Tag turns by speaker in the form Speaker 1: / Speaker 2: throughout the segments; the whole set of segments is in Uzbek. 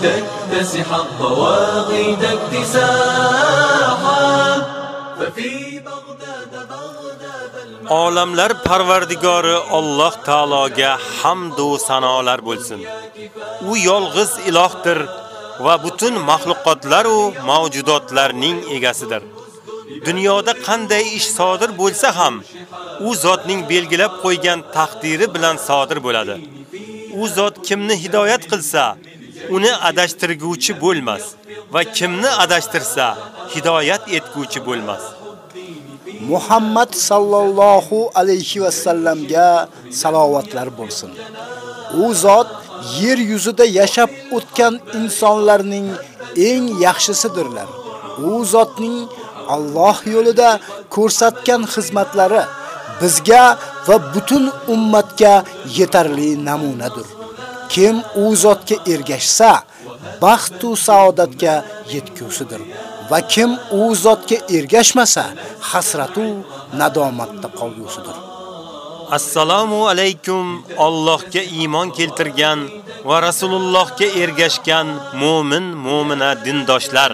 Speaker 1: لتكتسح الضواغد اكتساحا ففي بغداد بغداد
Speaker 2: Olamlar parvardigori Alloh taologa hamd va sanolar bo'lsin. U yolg'iz ilohdir va butun maxluqotlar va mavjudotlarning egasidir. Dunyoda qanday ish sodir bo'lsa ham, u zotning belgilab qo'ygan taqdiri bilan sodir bo'ladi. U zot kimni hidoyat qilsa, uni adashtirguvchi bo'lmas va kimni adashtirsa, hidoyat etguvchi bo'lmas.
Speaker 3: Muhammad sallallohu alayhi va sallamga salovatlar bo'lsin. U zot yer yuzida yashab o'tgan insonlarning eng yaxshisidirlar. U zotning Alloh yo'lida ko'rsatgan xizmatlari bizga va butun ummatga yetarli namunadir. Kim u zotga ergashsa, baxt va saodatga yetkusidir. Va kim u zotga ergashmasa, hasratu nadomatda qolgusidir.
Speaker 2: Assalomu alaykum Allohga iymon keltirgan va Rasulullohga ergashgan mu'min mu'mina dindoshlar.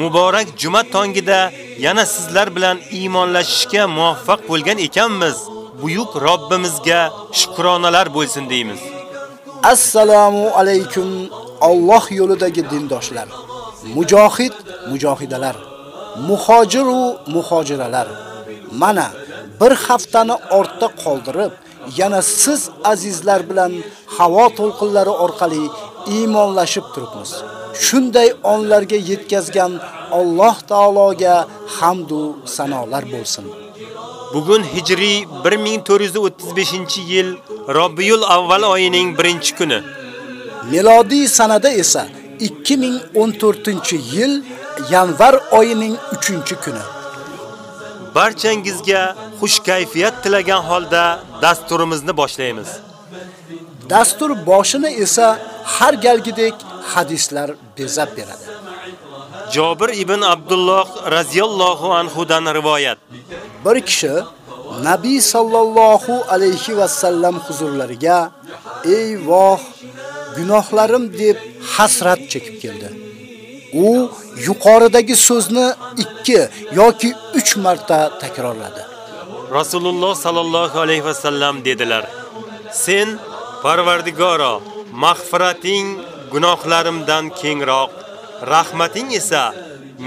Speaker 2: Muborak juma tongida yana sizlar bilan iymonlashishga muvaffaq bo'lgan ekanmiz. Buyuk Robbimizga shukronalar bo'lsin deymiz.
Speaker 3: Assalomu alaykum Alloh yo'lidagi dindoshlar, mujohid, mujohidalar. muhojir va muhojiralar, mana bir haftani ortda qoldirib, yana siz azizlar bilan havo to'lqinlari orqali iymonlashib turibmiz. Shunday onlarga yetkazgan Alloh taologa hamd va sanolar bo'lsin.
Speaker 2: Bugun hijriy 1435-yil Robiyul avval oyining 1-kuni.
Speaker 3: Milodiy sanada esa 2014-yil yanvar oyining 3-kuni.
Speaker 2: Barchangizga xush kayfiyat tilagan holda dasturimizni boshlaymiz.
Speaker 3: Dastur boshini esa har galgidek hadislar bezab beradi.
Speaker 2: Jobir ibn Abdulloh radhiyallohu anhu dan rivoyat.
Speaker 3: Bir kishi Nabiy sallallohu alayhi va sallam huzurlariga "Ey voh, gunohlarim" deb hasrat chekib keldi. U yuqoridagi so'zni 2 yoki 3 marta takrorladi.
Speaker 2: Rasululloh sallallohu alayhi va sallam dedilar: Sen Parvardigoro, mag'firating gunohlarimdan kengroq, rahmating esa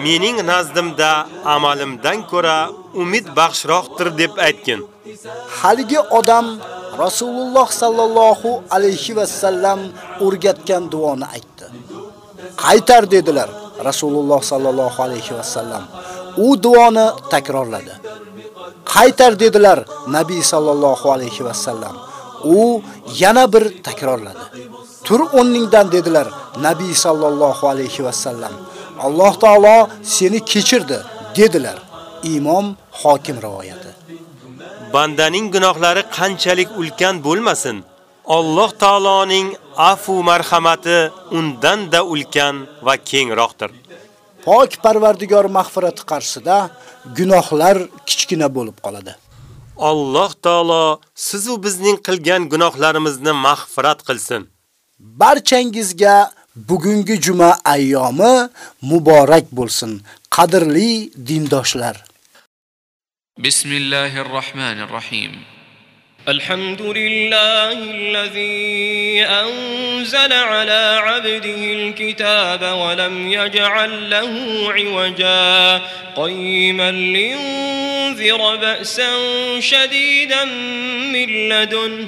Speaker 2: mening nazdimda amalimdan ko'ra umid baxshroqdir deb aytgin.
Speaker 3: Haligi odam Rasululloh sallallohu alayhi va sallam o'rgatgan duoni aytdi. Qaytar dedilar Rasululloh sallallohu alayhi va sallam. U duoni takrorladi. Qaytar dedilar Nabiy sallallohu alayhi va sallam. U yana bir takrorladi. Tur o'rningdan dedilar Nabiy sallallohu alayhi va sallam. Alloh taolo seni kechirdi dedilar. Imom Hokim rivoyati.
Speaker 2: Bandaning gunohlari qanchalik ulkan bo'lmasin, Alloh taoloning afu marhamati undan da ulkan va kengroqdir.
Speaker 3: Pok Parvardigor mag'firati qarshisida gunohlar kichkina bo'lib qoladi.
Speaker 2: Alloh taolo siz u bizning qilgan gunohlarimizni mag'firat qilsin.
Speaker 3: Barchangizga bugungi juma ayyomi muborak bo'lsin, qadrli dindoshlar.
Speaker 1: Bismillahir Rahmanir Rahim.
Speaker 4: الحمد لله الذي أنزل على عبده الكتاب ولم يجعل له عوجا قيما لينذر بأسا شديدا من لدنه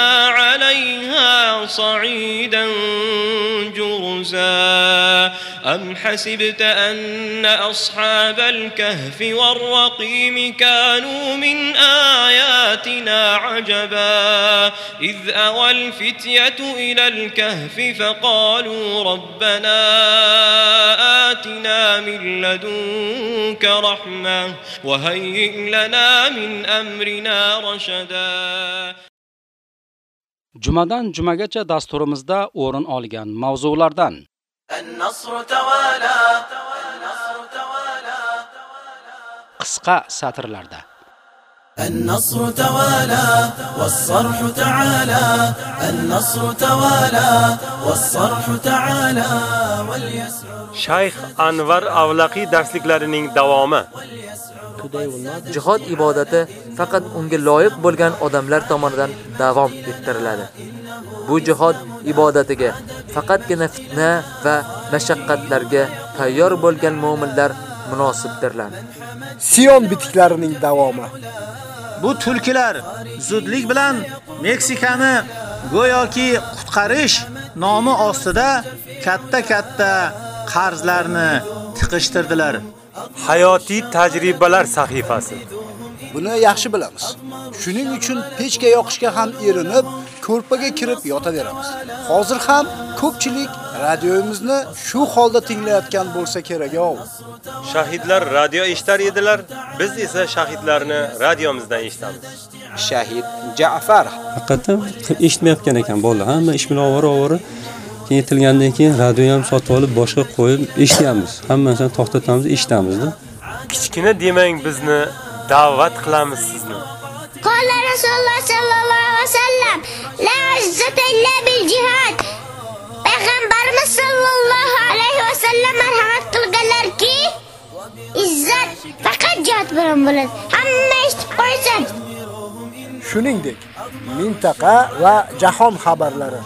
Speaker 4: عليها صعيدا جرزا. أم حسبت أن أصحاب الكهف والرقيم كانوا من آياتنا عجبا. إذ أوى الفتية إلى الكهف فقالوا ربنا آتنا من لدنك رحمة وهيئ لنا من أمرنا رشدا.
Speaker 5: jumadan jumagacha dasturimizda o'rin olgan mavzulardan. Qisqa satrlarda.
Speaker 6: النصر توالى والصرح تعالى النصر توالى والصرح تعالى واليسر
Speaker 2: Shayx Anvar Avlaqi darsliklarining davomi.
Speaker 7: Jihod ibodati faqat unga loyiq bo'lgan odamlar tomonidan davom ettiriladi. Bu jihod ibodatiga faqatgina fitna va mashaqqatlarga tayyor bo'lgan mu'minlar munosibdirlar.
Speaker 3: Sion bitiklarining davomi.
Speaker 8: Bu tulkilar zudlik bilan Meksikani go'yoki qutqarish nomi ostida katta-katta qarzlarni tiqishtirdilar.
Speaker 2: hayotiy tajribalar sahifasi.
Speaker 3: Buni yaxshi bilamiz. Shuning uchun pechka yoqishga ham erinib, ko'rpaga kirib yotaveramiz. Hozir ham ko'pchilik radioyimizni shu holda tinglayotgan bo'lsa kerak, yo'q.
Speaker 2: Shahidlar radio eshitar edilar, biz esa shahidlarni radiomizdan eshitamiz.
Speaker 5: Shahid Ja'far
Speaker 1: haqiqatan eshitmayotgan ekan bo'ldi, hamma ish bilan ovora-ovora yetilgandan keyin radio ham sotib olib boshqa qo'yib eshitamiz. Hammasini to'xtatamiz, eshitamizda.
Speaker 2: Kichkina demang bizni da'vat qilamiz sizni.
Speaker 9: Qo'l Rasululloh sallallohu alayhi vasallam la izzata illa bil jihad پیغمبر صلی الله علیه و سلم مرحمت قلگلر کی عزت فقط جات برام بولد همه ایشت
Speaker 3: قویسن شنین منطقه و جهان خبرلره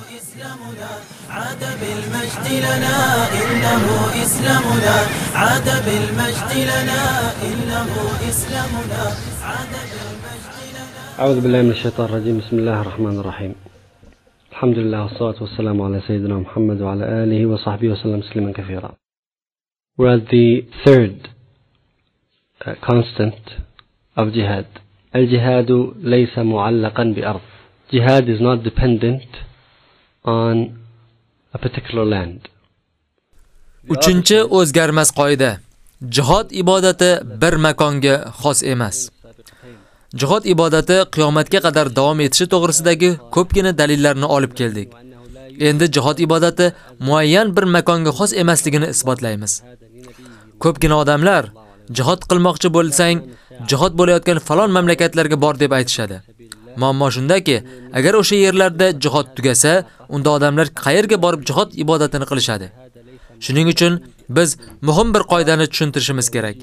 Speaker 6: عاد بالمجد لنا انه اسلامنا عاد بالمجد لنا انه اسلامنا عاد بالمجد لنا.
Speaker 10: أعوذ بالله من الشيطان الرجيم. بسم الله الرحمن الرحيم. الحمد لله والصلاة والسلام على سيدنا محمد وعلى آله وصحبه وسلم تسليما كثيرا We're at the third uh, constant of jihad الجهاد ليس معلقا بأرض Jihad is not dependent on a particular land
Speaker 7: Uchinchi o'zgarmas qoida. Jihod ibodati bir makonga xos emas. Jihod ibodati qiyomatga qadar davom etishi to'g'risidagi ko'pgina dalillarni olib keldik. Endi jihod ibodati muayyan bir makonga xos emasligini isbotlaymiz. Ko'pgina odamlar jihod qilmoqchi bo'lsang, jihod bo'layotgan falon mamlakatlarga bor deb aytishadi. Muammo shundaki, agar o'sha yerlarda jihod tugasa, unda odamlar qayerga borib jihod ibodatini qilishadi? Shuning uchun biz muhim bir qoidani tushuntirishimiz kerak.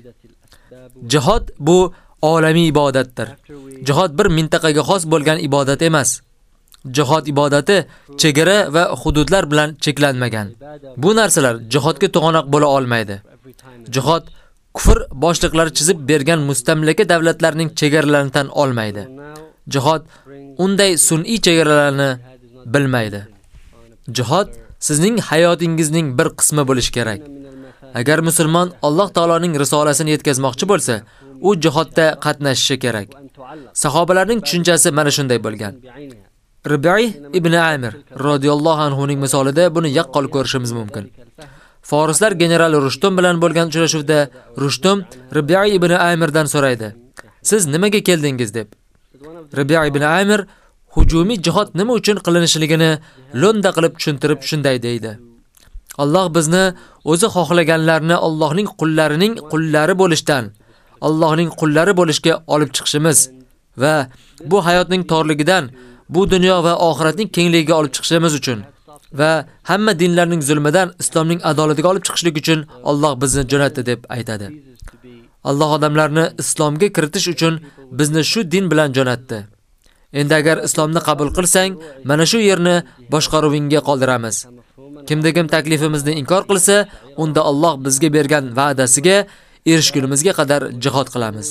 Speaker 7: Jihod bu olamiy ibodatdir. Jihod bir mintaqaga xos bo'lgan ibodat emas. Jihod ibodati chegara va hududlar bilan cheklanmagan. Bu narsalar jihodga to'g'anoq bo'la olmaydi. Jihod kufr boshliqlari chizib bergan mustamlaka davlatlarning chegaralarini tan olmaydi. Jihod unday sun'iy chegaralarni bilmaydi. Jihod sizning hayotingizning bir qismi bo'lishi kerak. Agar musulmon Alloh taoloning risolasini yetkazmoqchi bo'lsa, u jihodda qatnashishi kerak. Sahobalarning tushunchasi mana shunday bo'lgan. Rubai ibn Amir radhiyallohu anhu ning misolida buni yaqqol ko'rishimiz mumkin. Forslar general Rushtum bilan bo'lgan uchrashuvda Rushtum Rubai ibn Amirdan so'raydi: "Siz nimaga keldingiz?" deb. Rubai ibn Amir hujumiy jihod nima uchun qilinishligini lo'nda qilib tushuntirib shunday deydi. Alloh bizni o'zi xohlaganlarni Allohning qullarining qullari bo'lishdan, Allohning qullari bo'lishga olib chiqishimiz va bu hayotning torligidan, bu dunyo va oxiratning kengligiga olib chiqishimiz uchun va hamma dinlarning zulmidan islomning adolatiga olib chiqishlik uchun Alloh bizni jo'natdi deb aytadi. Alloh odamlarni islomga kiritish uchun bizni shu din bilan jo'natdi. Endi agar islomni qabul qilsang, mana shu yerni boshqaruvingga qoldiramiz. Kimdigim taklifimizni inkor qilsa, unda Alloh bizga bergan va'dasiga erishgunimizga qadar jihad qilamiz.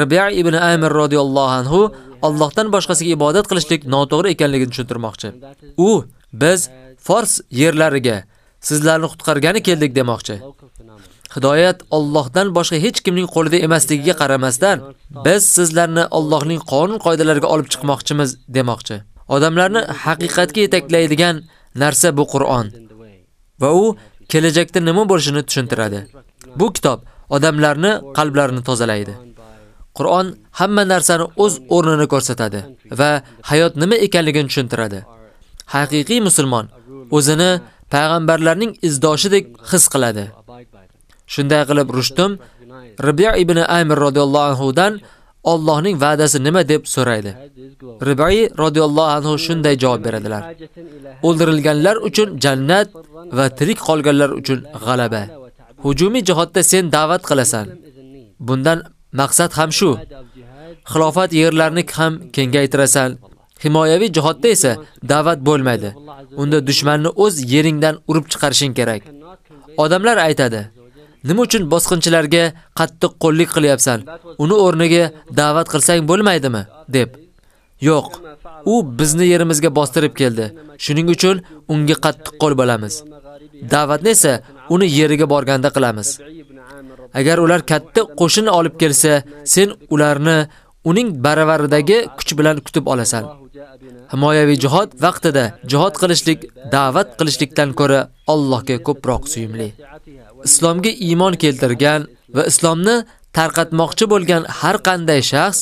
Speaker 7: Rabi'a ibn Amir radhiyallohu anhu Allohdan boshqasiga ibodat qilishlik noto'g'ri ekanligini tushuntirmoqchi. U biz Fors yerlariga sizlarni qutqargani keldik demoqchi. Hidoyat Allohdan boshqa hech kimning qo'lida emasligiga qaramasdan, biz sizlarni Allohning qonun qoidalariga olib chiqmoqchimiz demoqchi. Odamlarni haqiqatga yetaklaydigan narsa bu Qur'on. Va u kelajakda nima bo'lishini tushuntiradi. Bu kitob odamlarni qalblarini tozalaydi. Qur'on hamma narsani o'z o'rnini ko'rsatadi va hayot nima ekanligini tushuntiradi. Haqiqiy musulmon o'zini payg'ambarlarning izdoshidek his qiladi. Shunday qilib Rushtum Rabi' ibn Amir radhiyallohu anhu dan Allohning va'dasi nima deb so'raydi. Rabi' radhiyallohu anhu shunday javob beradilar. O'ldirilganlar uchun jannat va tirik qolganlar uchun g'alaba. Hujumiy jihatda sen da'vat qilasan. Bundan maqsad ham shu. Xilofat yerlarini ham kengaytirasan. Himoyaviy jihatda esa da'vat bo'lmaydi. Unda dushmanni o'z yeringdan urib chiqarishing kerak. Odamlar aytadi: Nima uchun bosqinchilarga qattiq qo'llik qilyapsan? Uni o'rniga da'vat qilsang bo'lmaydimi? deb. Yo'q. U bizni yerimizga bostirib keldi. Shuning uchun unga qattiq qo'l bo'lamiz. Da'vatni esa uni yeriga borganda qilamiz. Agar ular katta qo'shin olib kelsa, sen ularni uning baravaridagi kuch bilan kutib olasan. Himoyaviy jihad vaqtida jihad qilishlik da'vat qilishlikdan ko'ra Allohga ko'proq suyimli. Islomga iymon keltirgan va islomni tarqatmoqchi bo'lgan har qanday shaxs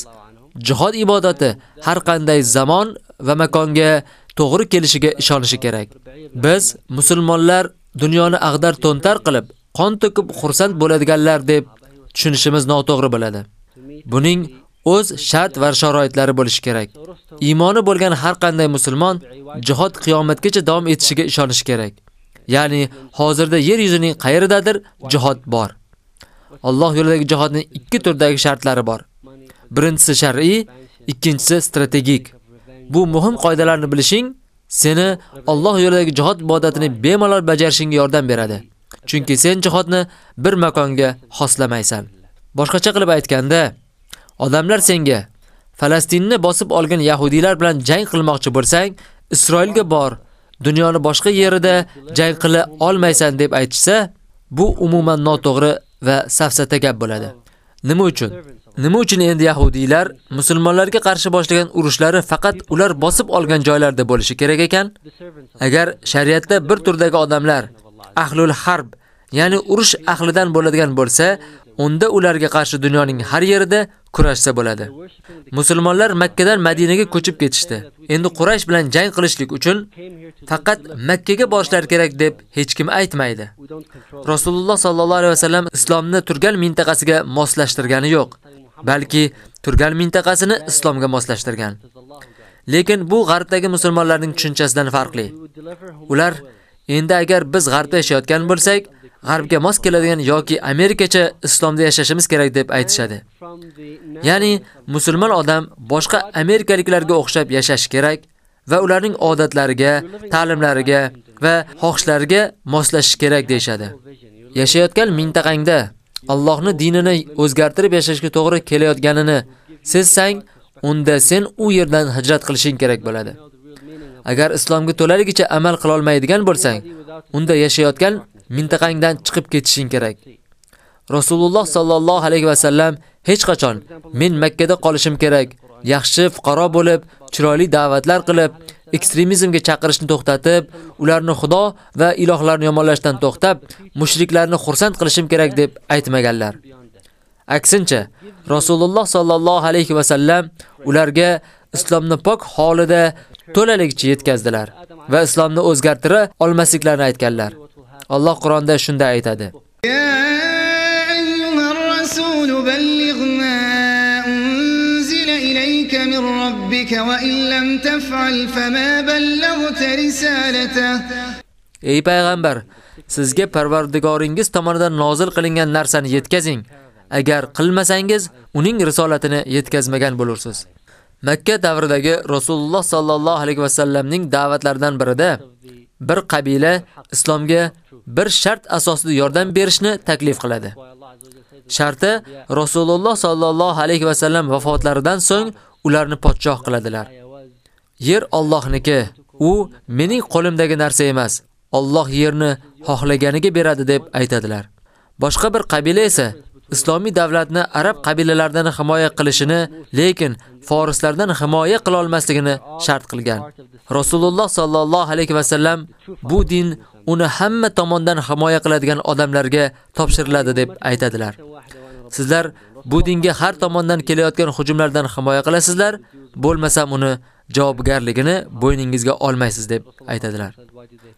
Speaker 7: jihad ibodati har qanday zamon va makonga to'g'ri kelishiga ishonishi kerak. Biz musulmonlar dunyoni ag'dar to'ntar qilib, qon to'kib xursand bo'ladiganlar deb tushunishimiz noto'g'ri bo'ladi. Buning o'z shart va sharoitlari bo'lishi kerak. Iymoni bo'lgan har qanday musulmon jihad qiyomatgacha davom etishiga ishonishi kerak. Ya'ni hozirda yer yuzining qayeridadir jihad bor. Alloh yo'lidagi jihodning ikki turdagi shartlari bor. Birinchisi shar'iy, ikkinchisi strategik. Bu muhim qoidalarni bilishing seni Alloh yo'lidagi jihod ibodatini bemalol bajarishingga yordam beradi. Chunki sen jihodni bir makonga xoslamaysan. Boshqacha qilib aytganda, odamlar senga Falastinni bosib olgan yahudiylar bilan jang qilmoqchi bo'lsang, Isroilga bor, dunyoni boshqa yerida jang qila olmaysan deb aytishsa, bu umuman noto'g'ri va safsata gap bo'ladi. Nima uchun? Nima uchun endi yahudiylar musulmonlarga qarshi boshlagan urushlari faqat ular bosib olgan joylarda bo'lishi kerak ekan? Agar shariatda bir turdagi odamlar ahlul harb, ya'ni urush ahlidan bo'ladigan bo'lsa, unda ularga qarshi dunyoning har yerida kurashsa bo'ladi. Musulmonlar Makka dan Madinaga ko'chib ketishdi. Endi Quraysh bilan jang qilishlik uchun faqat Makka ga borishlar kerak deb hech kim aytmaydi. Rasululloh sallallohu alayhi vasallam islomni turgan mintaqasiga moslashtirgani yo'q, balki turgan mintaqasini islomga moslashtirgan. Lekin bu g'arbdagi musulmonlarning tushunchasidan farqli. Ular endi agar biz g'arbda yashayotgan bo'lsak, g'arbga mos keladigan yoki Amerikacha islomda yashashimiz kerak deb aytishadi. Ya'ni musulmon odam boshqa amerikaliklarga o'xshab yashash kerak va ularning odatlariga, ta'limlariga va xohishlariga moslashish kerak deyshadi. Yashayotgan mintaqangda Allohning dinini o'zgartirib yashashga to'g'ri kelayotganini sezsang, unda sen u yerdan hijrat qilishing kerak bo'ladi. Agar islomga to'laligicha amal qila olmaydigan bo'lsang, unda yashayotgan mintaqangdan chiqib ketishing kerak. Rasululloh sallallohu alayhi va sallam hech qachon men Makka da qolishim kerak, yaxshi fuqaro bo'lib, chiroyli da'vatlar qilib, ekstremizmga chaqirishni to'xtatib, ularni xudo va ilohlarni yomonlashdan to'xtab, mushriklarni xursand qilishim kerak deb aytmaganlar. Aksincha, Rasululloh sallallohu alayhi va sallam ularga islomni pok holida to'laligicha yetkazdilar va islomni o'zgartira olmasliklarini aytganlar. Alloh Qur'onda shunday aytadi.
Speaker 11: Ya ayyuhar rasul balligh ma unzila ilayka min rabbika va.
Speaker 7: Ey payg'ambar, sizga Parvardigoringiz tomonidan nozil qilingan narsani yetkazing. Agar qilmasangiz, uning risolatini yetkazmagan bo'lursiz. Makka davridagi Rasululloh sallallohu alayhi va sallamning da'vatlaridan birida bir qabila islomga bir shart asosida yordam berishni taklif qiladi. Sharti Rasululloh sallallohu alayhi va sallam vafotlaridan so'ng ularni podshoh qiladilar. Yer Allohniki, u mening qo'limdagi narsa emas. Alloh yerni xohlaganiga beradi deb aytadilar. Boshqa bir qabila esa islomiy davlatni arab qabilalaridan himoya qilishini, lekin forslardan himoya qila olmasligini shart qilgan. Rasululloh sallallohu alayhi va sallam bu din uni hamma tomondan himoya qiladigan odamlarga topshiriladi deb aytadilar. Sizlar bu dinga har tomondan kelayotgan hujumlardan himoya qilasizlar, bo'lmasam uni javobgarligini bo'yningizga olmaysiz deb aytadilar.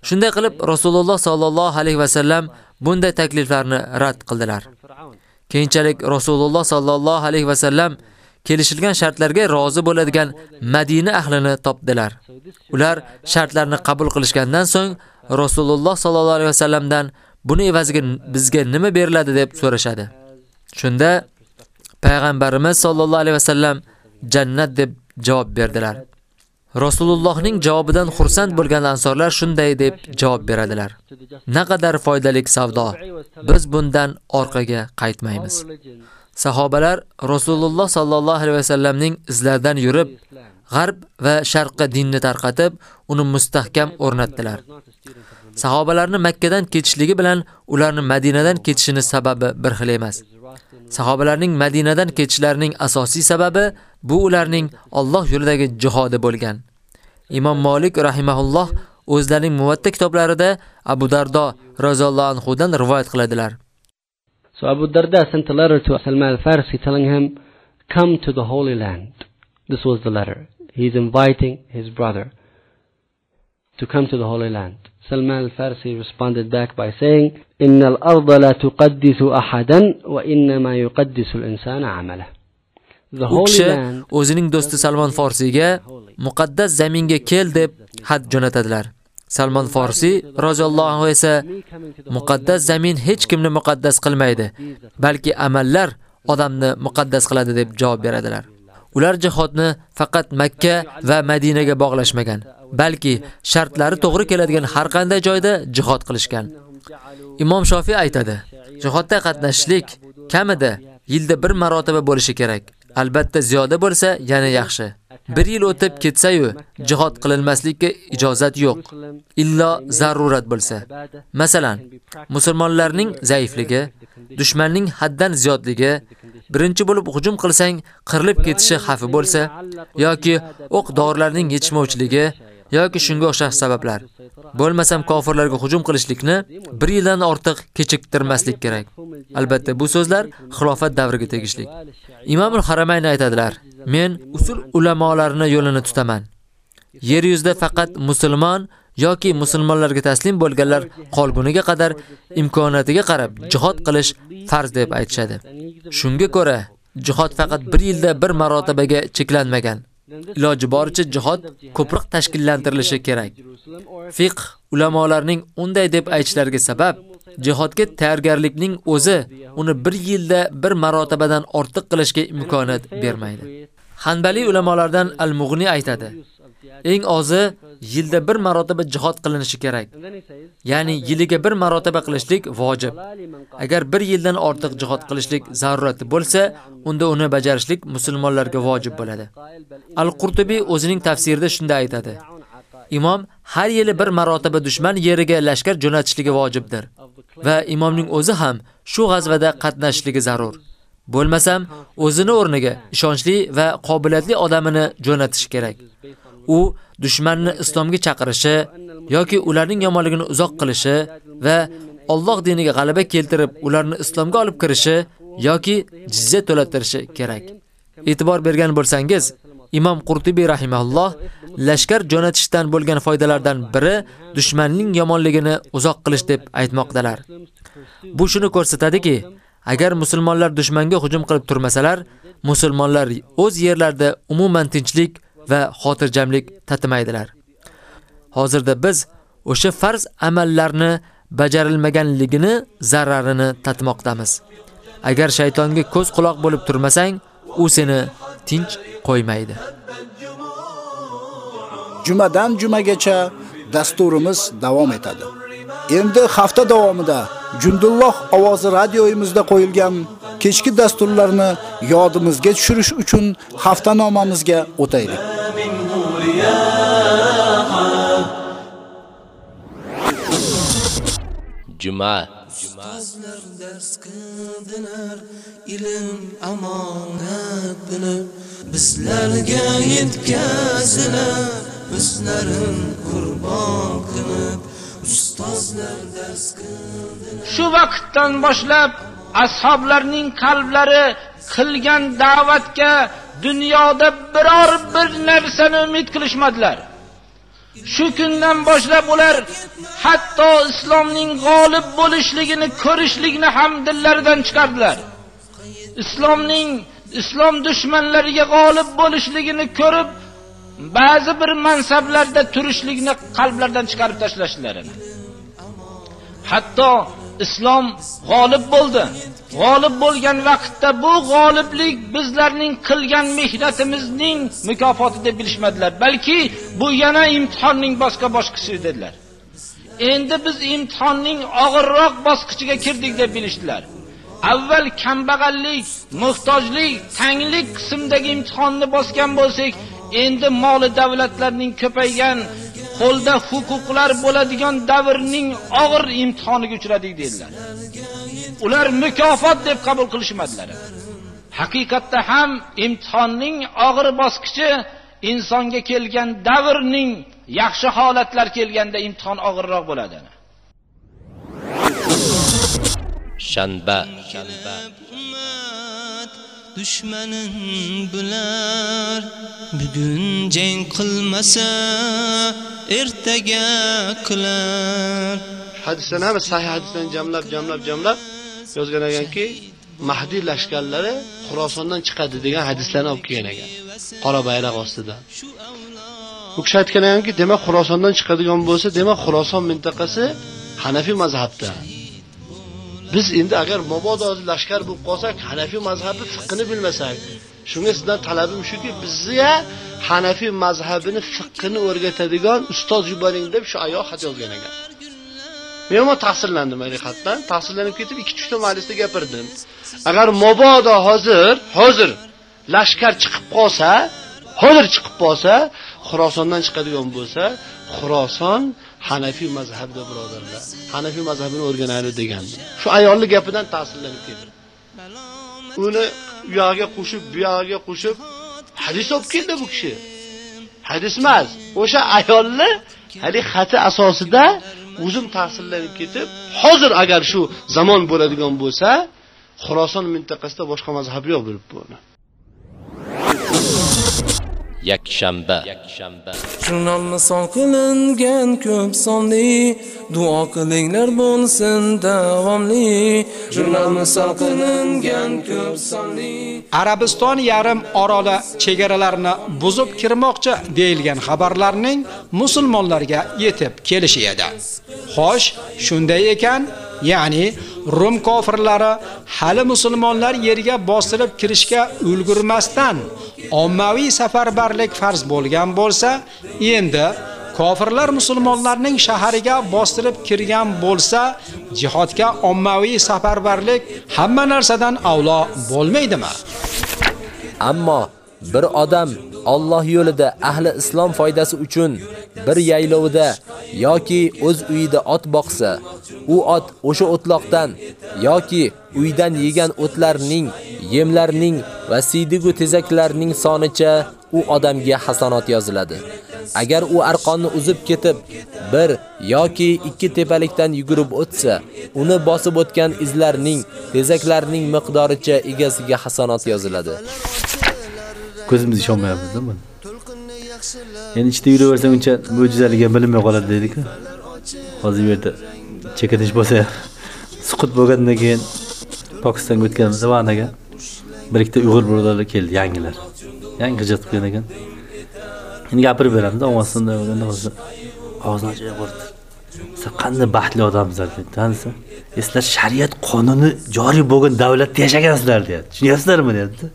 Speaker 7: Shunday qilib Rasululloh sallallohu alayhi va sallam bunday takliflarni rad qildilar. Keyinchalik Rasululloh sallallohu alayhi va sallam kelishilgan shartlarga rozi bo'ladigan Madina ahlini topdilar. Ular shartlarni qabul qilishgandan so'ng Rasululloh sallallohu alayhi va sallamdan buni evaziga bizga nima beriladi deb so'rashadi. Shunda payg'ambarimiz sallallohu alayhi va sallam jannat deb javob berdilar. Rasulullohning javobidan xursand bo'lgan ansorlar shunday deb javob beradilar. Naqadar foydali savdo. Biz bundan orqaga qaytmaymiz. Sahobalar Rasululloh sallallohu alayhi va sallamning izlaridan yurib, g'arb va sharqqa dinni tarqatib, uni mustahkam o'rnatdilar. Sahobalarni Makka dan ketishligi bilan ularni Madinadan ketishini sababi bir xil emas. Sahobalarning Madinadan ketishlarining asosiy sababi bu ularning Alloh yo'lidagi jihodi bo'lgan. Imom Malik rahimahulloh o'zlarining Muvatta kitoblarida Abu Dardo roziyallohu anhu dan rivoyat qiladilar.
Speaker 10: So Abu Darda sent a letter to Salman al-Farsi telling him, Come to the Holy Land. This was the letter. He's inviting his brother to come to the Holy Land. Salman al-Farsi responded back by saying, إن الأرض لا تقدس أحدا وإنما يقدس الإنسان عمله.
Speaker 7: U kishi o'zining do'sti Salmon Forsiyga muqaddas zaminga kel deb xat jo'natadilar. Salmon Forsi roziyallohu anhu esa muqaddas zamin hech kimni muqaddas qilmaydi, balki amallar odamni muqaddas qiladi deb javob beradilar. Ular jihodni faqat Makka va Madinaga bog'lashmagan, balki shartlari to'g'ri keladigan har qanday joyda jihod qilishgan. Imom Shofiy aytadi: Jihodda qatnashishlik kamida yilda bir marotaba bo'lishi kerak. Albatta ziyoda bo'lsa yana yaxshi. 1 yil o'tib ketsa-yu, jihod qilinmaslikka ijozat yo'q. Illo zarurat bo'lsa. Masalan, musulmonlarning zaifligi, dushmanning haddan ziyodligi, birinchi bo'lib hujum qilsang qirilib ketishi xavfi bo'lsa yoki o'q dorilarning yetishmovchiligi yoki shunga o'xshash sabablar. Bo'lmasam kofirlarga hujum qilishlikni bir yildan ortiq kechiktirmaslik kerak. Albatta bu so'zlar xilofat davriga tegishli. Imom al-Haramayn aytadilar: "Men usul ulamolarini yo'lini tutaman. Yer yuzida faqat musulmon yoki musulmonlarga taslim bo'lganlar qolguniga qadar imkoniyatiga qarab jihod qilish farz deb aytishadi. Shunga ko'ra, jihod faqat bir yilda bir marotabaga cheklanmagan. Iloji boricha jihod ko'proq tashkillantirilishi kerak. Fiqh ulamolarining unday deb aytishlariga sabab jihodga tayyorgarlikning o'zi uni bir yilda bir marotabadan ortiq qilishga imkoniyat bermaydi. Hanbali ulamolardan Al-Mughni aytadi: Eng ozi yilda bir marotaba jihod qilinishi kerak. Ya'ni yiliga bir marotaba qilishlik vojib. Agar bir yildan ortiq jihod qilishlik zarurati bo'lsa, unda uni bajarishlik musulmonlarga vojib bo'ladi. Al-Qurtubi o'zining tafsirida shunday aytadi: Imom har yili bir marotaba dushman yeriga lashkar jo'natishligi vojibdir va imomning o'zi ham shu g'azvada qatnashishligi zarur. Bo'lmasam, o'zini o'rniga ishonchli va qobiliyatli odamini jo'natish kerak. U dushmanni islomga chaqirishi yoki ularning yomonligini uzoq qilishi va Alloh diniga g'alaba keltirib, ularni islomga olib kirishi yoki jizya to'latirishi kerak. E'tibor bergan bo'lsangiz, Imom Qurtubiy rahimahulloh lashkar jo'natishdan bo'lgan foydalardan biri dushmanning yomonligini uzoq qilish deb aytmoqdalar. Bu shuni ko'rsatadiki, agar musulmonlar dushmanga hujum qilib turmasalar, musulmonlar o'z yerlarida umuman tinchlik va xotirjamlik tatimaydilar. Hozirda biz o'sha farz amallarni bajarilmaganligini zararini tatmoqdamiz. Agar shaytonga ko'z quloq bo'lib turmasang, u seni tinch qo'ymaydi.
Speaker 3: Jumadan jumagacha dasturimiz davom etadi. Endi hafta davomida Jundulloh ovozi radioyimizda qo'yilgan kechki dasturlarni yodimizga tushirish uchun haftanomamizga o'taylik.
Speaker 12: Juma
Speaker 6: Ustozlar dars qildilar, ilm amonat bilib, bizlarga yetkazilar, bizlarin qurbon qilib, ustozlar dars qildilar.
Speaker 13: Shu vaqtdan boshlab ashablarning qalblari qilgan da'vatga dunyoda biror bir narsani umid qilishmadilar. Shu kundan boshlab ular hatto islomning g'olib bo'lishligini ko'rishlikni ham dillaridan chiqardilar. Islomning islom dushmanlariga g'olib bo'lishligini ko'rib, ba'zi bir mansablarda turishlikni qalblardan chiqarib tashlashlarini Hatto islom g'olib bo'ldi. G'olib bo'lgan vaqtda bu g'oliblik bizlarning qilgan mehnatimizning mukofoti deb bilishmadilar, balki bu yana imtihonning boshqa bosqichi dedilar. Endi biz imtihonning og'irroq bosqichiga kirdik deb bilishdilar. Avval kambag'allik, muhtojlik, tanglik qismidagi imtihonni bosgan bo'lsak, endi moli davlatlarning ko'paygan, qo'lda huquqlar bo'ladigan davrning og'ir imtihoniga uchradik dedilar. Ular mukofot deb qabul qilishmadilar. Haqiqatda ham imtihonning og'ir bosqichi insonga kelgan davrning yaxshi holatlar kelganda imtihon og'irroq bo'ladi.
Speaker 12: shanba
Speaker 6: dushmanin bular. Bugun jang qilmasa ertaga qilar.
Speaker 14: Hadisdan ham sahih hadisdan jamlab jamlab jamlab yozgan ekanki mahdiy lashkarlari xurosondan chiqadi degan hadislarni olib kelgan ekan. Qora bayroq ostida. U kishi aytgan ekanki demak xurosondan chiqadigan bo'lsa demak xuroson mintaqasi hanafiy mazhabda. Biz endi agar mabodo lashkar bo'lib qolsak hanafiy mazhabi fiqhini bilmasak shunga sizdan talabim shuki bizga hanafiy mazhabini fiqhini o'rgatadigan ustoz yuboring deb shu ayol xat yozgan ekan. Men ham ta'sirlandim mana xatdan ketib ikki uchta majlisda gapirdim. Agar mabodo hozir hozir lashkar chiqib qolsa hozir chiqib qolsa xurosondan chiqadigan bo'lsa xuroson hanafiy mazhabda birodarlar. Hanafiy mazhabini o'rganaylik degan. Shu ayolni gapidan ta'sirlanib ketdim uni u yog'iga qo'shib bu yog'iga qo'shib hadis olib keldi bu kishi. Hadis emas o'sha ayolni haligi xati asosida o'zim ta'sirlanib ketib hozir agar shu zamon bo'ladigan bo'lsa xuroson mintaqasida boshqa mazhab yo'q bilib buni
Speaker 12: yakshanba.
Speaker 6: Jurnalni son qilingan ko'p sonli. Duo qilinglar bo'lsin davomli. Jurnalni son qilingan ko'p sonli.
Speaker 5: Arabiston yarim oroli chegaralarini buzib kirmoqchi deyilgan xabarlarning musulmonlarga yetib kelishi edi. Xo'sh, shunday ekan, ya'ni Rum kofirlari hali musulmonlar yerga bostirib kirishga ulgurmasdan ommaviy safarbarlik farz bo'lgan bo'lsa, endi kofirlar musulmonlarning shahariga bostirib kirgan bo'lsa, jihodga ommaviy safarbarlik hamma narsadan avlo bo'lmaydimi?
Speaker 12: Ammo bir odam Alloh yo'lida ahli islom foydasi uchun bir yaylovda yoki o'z uyida ot boqsa, u ot o'sha o'tloqdan yoki uydan yegan o'tlarning, yemlarning va siydigu tezaklarning sonicha u odamga hasanot yoziladi. Agar u arqonni uzib ketib, bir yoki ikki tepalikdan yugurib o'tsa, uni bosib o'tgan izlarning, tezaklarning miqdoricha egasiga hasanot yoziladi.
Speaker 15: ko'zimiz ishonmayapmiz-da buni. Endi ichda yuraversang uncha mo'jizaliga bilinmay qoladi deydi-ku. Hozir bu yerda chekinish bo'lsa, suqut bo'lgandan keyin Pokistonga o'tganimizda vanaga bir ikkita Uyg'ur birodarlar keldi, yangilar. Yangi hijrat qilgan ekan. Endi gapirib beramiz, ovozini o'g'anda hozir og'zini ochib qo'ydi. Siz qanday baxtli odamsizlar dedi. Tanisa, sizlar shariat qonuni joriy bo'lgan davlatda yashagansizlar deyapti. Tushunyapsizlarmi deyapti.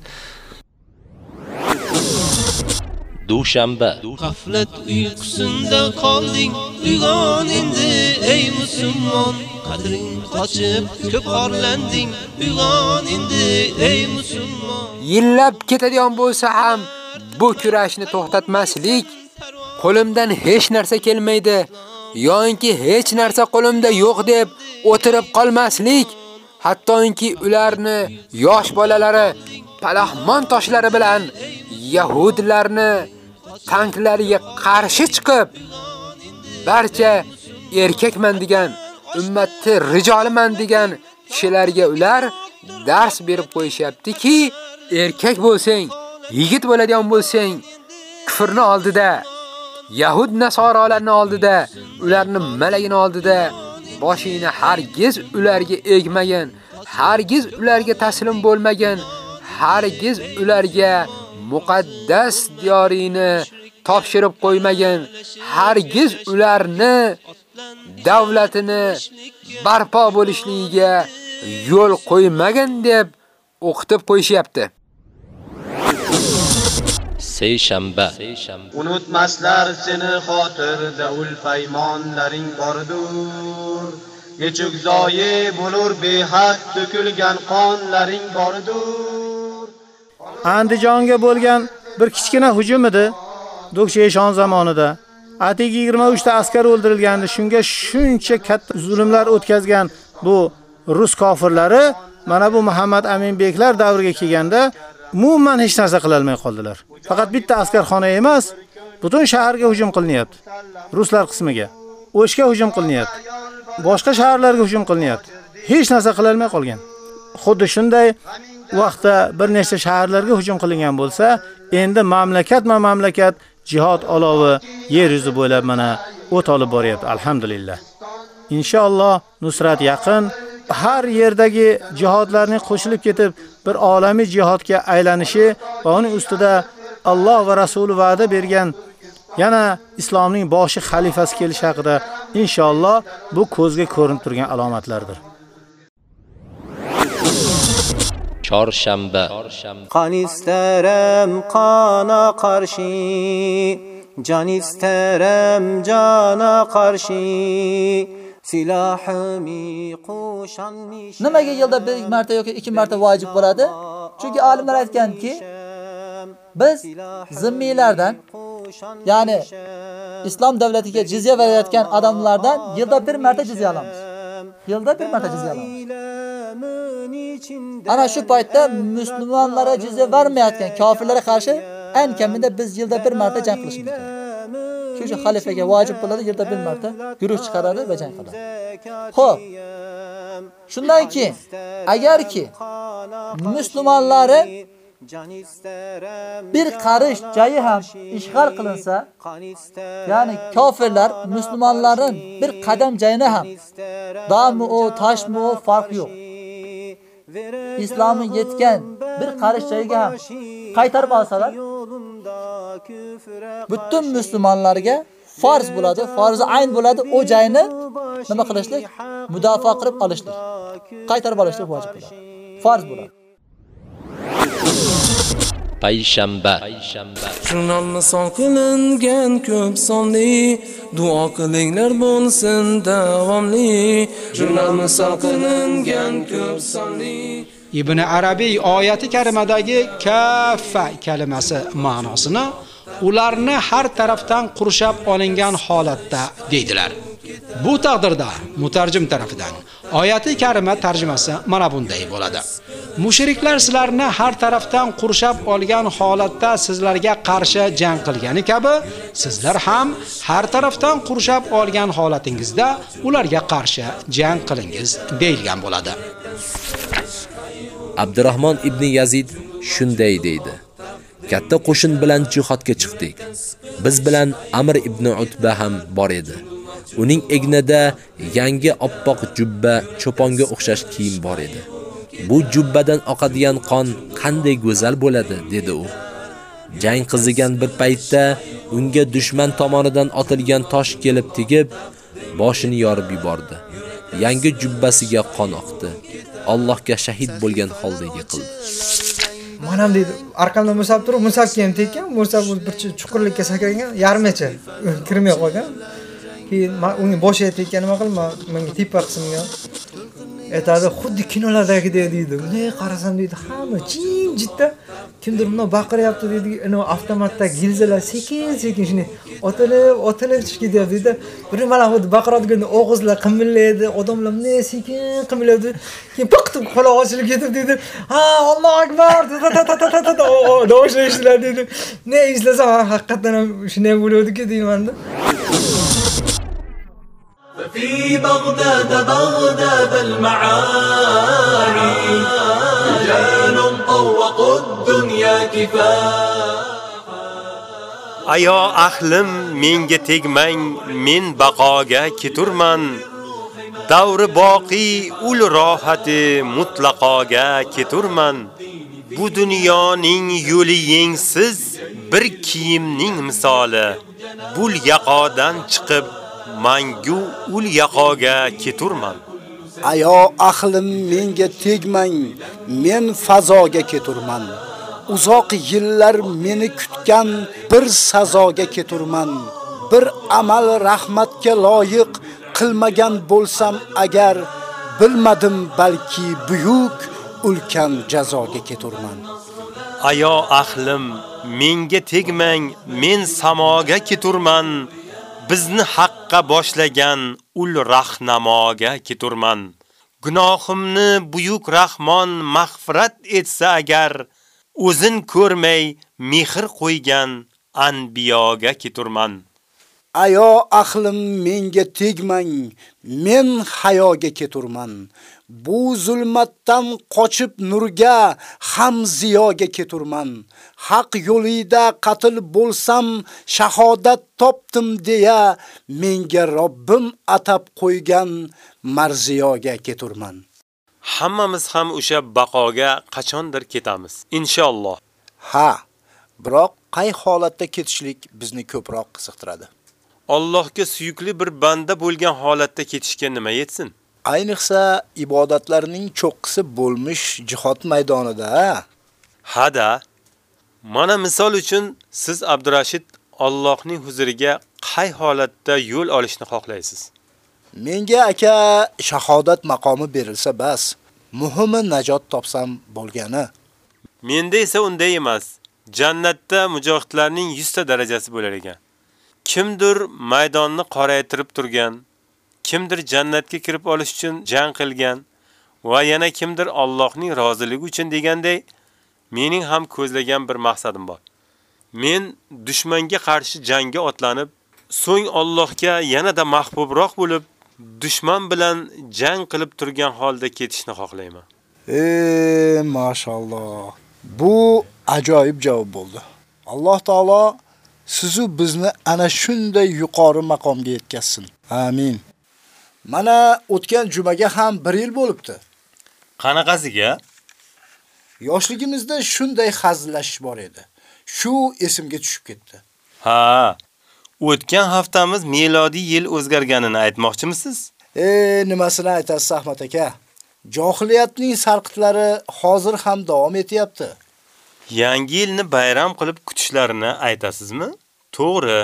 Speaker 12: Dushanba.
Speaker 6: G'aflat uyqusinda qolding uyg'on endi ey musulmon. Qadring qochib ko'p orlanding uyg'on endi ey musulmon.
Speaker 16: Yillab ketadigan bo'lsa ham bu kurashni to'xtatmaslik qo'limdan hech narsa kelmaydi yoinki hech narsa qo'limda yo'q deb o'tirib qolmaslik hattoki ularni yosh bolalari palahmon toshlari bilan yahudlarni tanklariga qarshi chiqib barcha erkakman degan ummatni rijoliman degan kishilarga ular dars berib qo'yishyaptiki, erkak bo'lsang, yigit bo'ladigan bo'lsang, kufrni oldida, yahud nasoralarning oldida, ularni malagini oldida boshingni hargiz ularga egmagin, hargiz ularga taslim bo'lmagin, hargiz ularga muqaddas diyorini topshirib qo'ymagin. Hargiz ularni davlatini barpo bo'lishligiga yo'l qo'ymagin deb o'qitib qo'yishyapti.
Speaker 12: Seyshanba
Speaker 17: Unutmaslar seni xotirda ul paymonlaring bordur. Nechuk zoyi bo'lur behad to'kilgan qonlaring bordur.
Speaker 8: Andijonga bo'lgan bir kichkina hujum edi. Do'ksheshon zamonida.
Speaker 18: atigi 23 ta askar o'ldirilgandi. Shunga shuncha katta zulmlar o'tkazgan bu rus kofirlari mana bu Muhammad Aminbeklar davriga kelganda umuman hech narsa qila olmay qoldilar. Faqat bitta askarxona emas, butun shaharga hujum qilinyapti. Ruslar qismiga. O'shga hujum qilinyapti. Boshqa shaharlarga hujum qilinyapti. Hech narsa qila olmay qolgan. Xuddi shunday vaqtda bir nechta shaharlarga hujum qilingan bo'lsa, endi mamlakat-mamlakat jihad olovi yer yuzi bo'ylab mana o't olib boryapti. Alhamdulillah. Inshaalloh nusrat yaqin. Har yerdagi jihodlarning qo'shilib ketib, bir olamiy jihodga aylanishi va uning ustida Alloh va Rasuli va'da bergan yana islomning boshi xalifasi kelishi haqida inshaalloh bu ko'zga ko'rinib turgan alomatlardir.
Speaker 12: Chorshanba
Speaker 19: qon istarim qona qarshi jon istarim jona qarshi silahimi qo'shanmi
Speaker 20: nimaga yilda bir marta yoki ikki marta vojib bo'ladi chunki olimlar aytganki biz zimmiylardan ya'ni islom davlatiga jizya berayotgan odamlardan yilda bir marta jizya olamiz yilda bir marta jizya olamiz ana shu paytda musulmonlarga jizya bermayotgan kofirlarga qarshi eng kamida biz yilda bir marta jang qilishimiz shu uchun xalifaga vojib bo'ladi yilda bir marta guruh chiqaradi va jang qiladi xo'p shundan keyin agarki musulmonlari bir qarish joyi ham ishg'ol qilinsa, ya'ni kofirlar musulmonlarning bir qadam joyini ham dami o, toshmi o farq yo'q. Islomi yetgan bir qarish joyiga ham qaytarib olsalar, butun musulmonlarga farz bo'ladi, farzi ayn bo'ladi, o joyni nima qilishlik? Mudofaa qilib olishlik. Qaytarib olishlik vojib bo'ladi. Farz bo'ladi.
Speaker 12: Payshanba.
Speaker 21: Jurnalni son qilingan ko'p sonli duo qilinglar bo'lsin davomli. Jurnalni son qilingan ko'p sonli.
Speaker 22: Ibn Arabiy oyati karimadagi kaffa kalimasi ma'nosini ularni har tarafdan qurshab olingan holatda deydilar. Bu taqdirda mutarjim tarafidan oyati karima tarjimasi mana bunday bo'ladi. Mushriklar sizlarni har tarafdan qurshab olgan holatda sizlarga qarshi jang qilgani kabi, sizlar ham har tarafdan qurshab olgan holatingizda ularga qarshi jang qilingiz deyilgan bo'ladi.
Speaker 12: Abdurrahmon ibn Yazid shunday deydi. Katta qo'shin bilan jihodga chiqdik. Biz bilan Amr ibn Utba ham bor edi. Uning egnida yangi oppoq jubba, cho'ponga o'xshash kiyim bor edi. Bu jubbadan oqadigan qon qanday go'zal bo'ladi, dedi u. Jang qizigan bir paytda unga dushman tomonidan otilgan tosh kelib tegib, boshini yorib yubordi. Yangi jubbasiga qon oqdi. Allohga shahid bo'lgan holda yiqildi.
Speaker 23: Manam dedi, orqamdan Musab turib, musab ham tekkan, Musab bir chuqurlikka sakragan, yarmicha kirmay qolgan. Keyin uning boshiga aytayotgan nima qilma, menga tepa qismga aytadi xuddi kinolardagidek deydi. Bunday qarasam deydi. Hamma jimjitda kimdir bundoq baqiryapti deydi. Anavi avtomatda gilzalar sekin sekin shunday otilib otilib chiqib ketyapti deydi. Bir mana xuddi baqiradigan og'izlar qimillaydi odamlar bunday sekin qimillaydi keyin piq deb quloq ochilib ketib deydi. Ha allohu akbar! Tovushlar eshitiladi deydi. Ne eslasam haqiqatdan ham shunday bo'lyaptiki deymanda.
Speaker 21: ففي بغداد بغداد المعاني رجال طوقوا الدنيا كفاح
Speaker 2: Ayo ahlim menga tegmang, men baqoga keturman. Davri boqi ul rohati mutlaqoga keturman. Bu dunyoning yo'li yengsiz bir kiyimning misoli. Bul yaqodan chiqib mangu ul yaqoga keturman.
Speaker 3: Ayo ahlim menga tegmang, men fazoga keturman. Uzoq yillar meni kutgan bir sazoga keturman. Bir amal rahmatga loyiq qilmagan bo'lsam agar bilmadim balki buyuk ulkan jazoga keturman.
Speaker 2: Ayo ahlim, menga tegmang, men samoga keturman. bizni haqqa boshlagan ul rahnamoga keturman. Gunohimni buyuk Rahmon mag'firat etsa agar, o'zin ko'rmay mehr qo'ygan anbiyoga keturman.
Speaker 3: Ayo ahlim menga tegmang, men hayoga keturman. Bu zulmatdan qochib nurga ham ziyoga keturman. Haq yo'lida qatl bo'lsam, shahodat topdim deya, menga Robbim atab qo'ygan marziyoga keturman.
Speaker 2: Hammamiz ham o'sha baqoga qachondir ketamiz, inshaalloh.
Speaker 3: Ha, biroq qay holatda ketishlik bizni ko'proq qiziqtiradi?
Speaker 2: Allohga suyukli bir banda bo'lgan holatda ketishga nima yetsin?
Speaker 3: Ayniqsa ibodatlarning cho'qqisi bo'lmish jihod maydonida.
Speaker 2: Hada. Mana misol uchun siz Abdurashid Allohning huzuriga qay holatda yo'l olishni xohlaysiz?
Speaker 3: Menga aka shahodat maqomi berilsa bas. Muhimi najot topsam bo'lgani.
Speaker 2: Menda esa unday emas. Jannatda mujohidlarning 100 ta darajasi bo'lar ekan. Kimdir maydonni qoraytirib turgan, kimdir jannatga kirib olish uchun jang qilgan va yana kimdir Allohning roziligi uchun deganday mening ham ko'zlagan bir maqsadim bor. Men dushmanga qarshi jangga otlanib, so'ng Allohga yanada mahbubroq bo'lib, dushman bilan jang qilib turgan holda ketishni xohlayman.
Speaker 3: Ey, mashalloh. Bu ajoyib javob bo'ldi. Alloh taolo sizu bizni ana shunday yuqori maqomga yetkazsin. Amin. Mana o'tgan jumaga ham 1 yil bo'libdi.
Speaker 2: Qanaqasiga?
Speaker 3: Yoshligimizda shunday hazillashish bor edi. Shu esimga tushib ketdi.
Speaker 2: Ha, o'tgan haftamiz milodiy yil o'zgarganini aytmoqchimisiz?
Speaker 3: E, nimasini aytasiz Ahmad aka? Johiliyatning sarqitlari hozir ham davom etyapti.
Speaker 2: Yangi yilni bayram qilib kutishlarini aytasizmi? To'g'ri.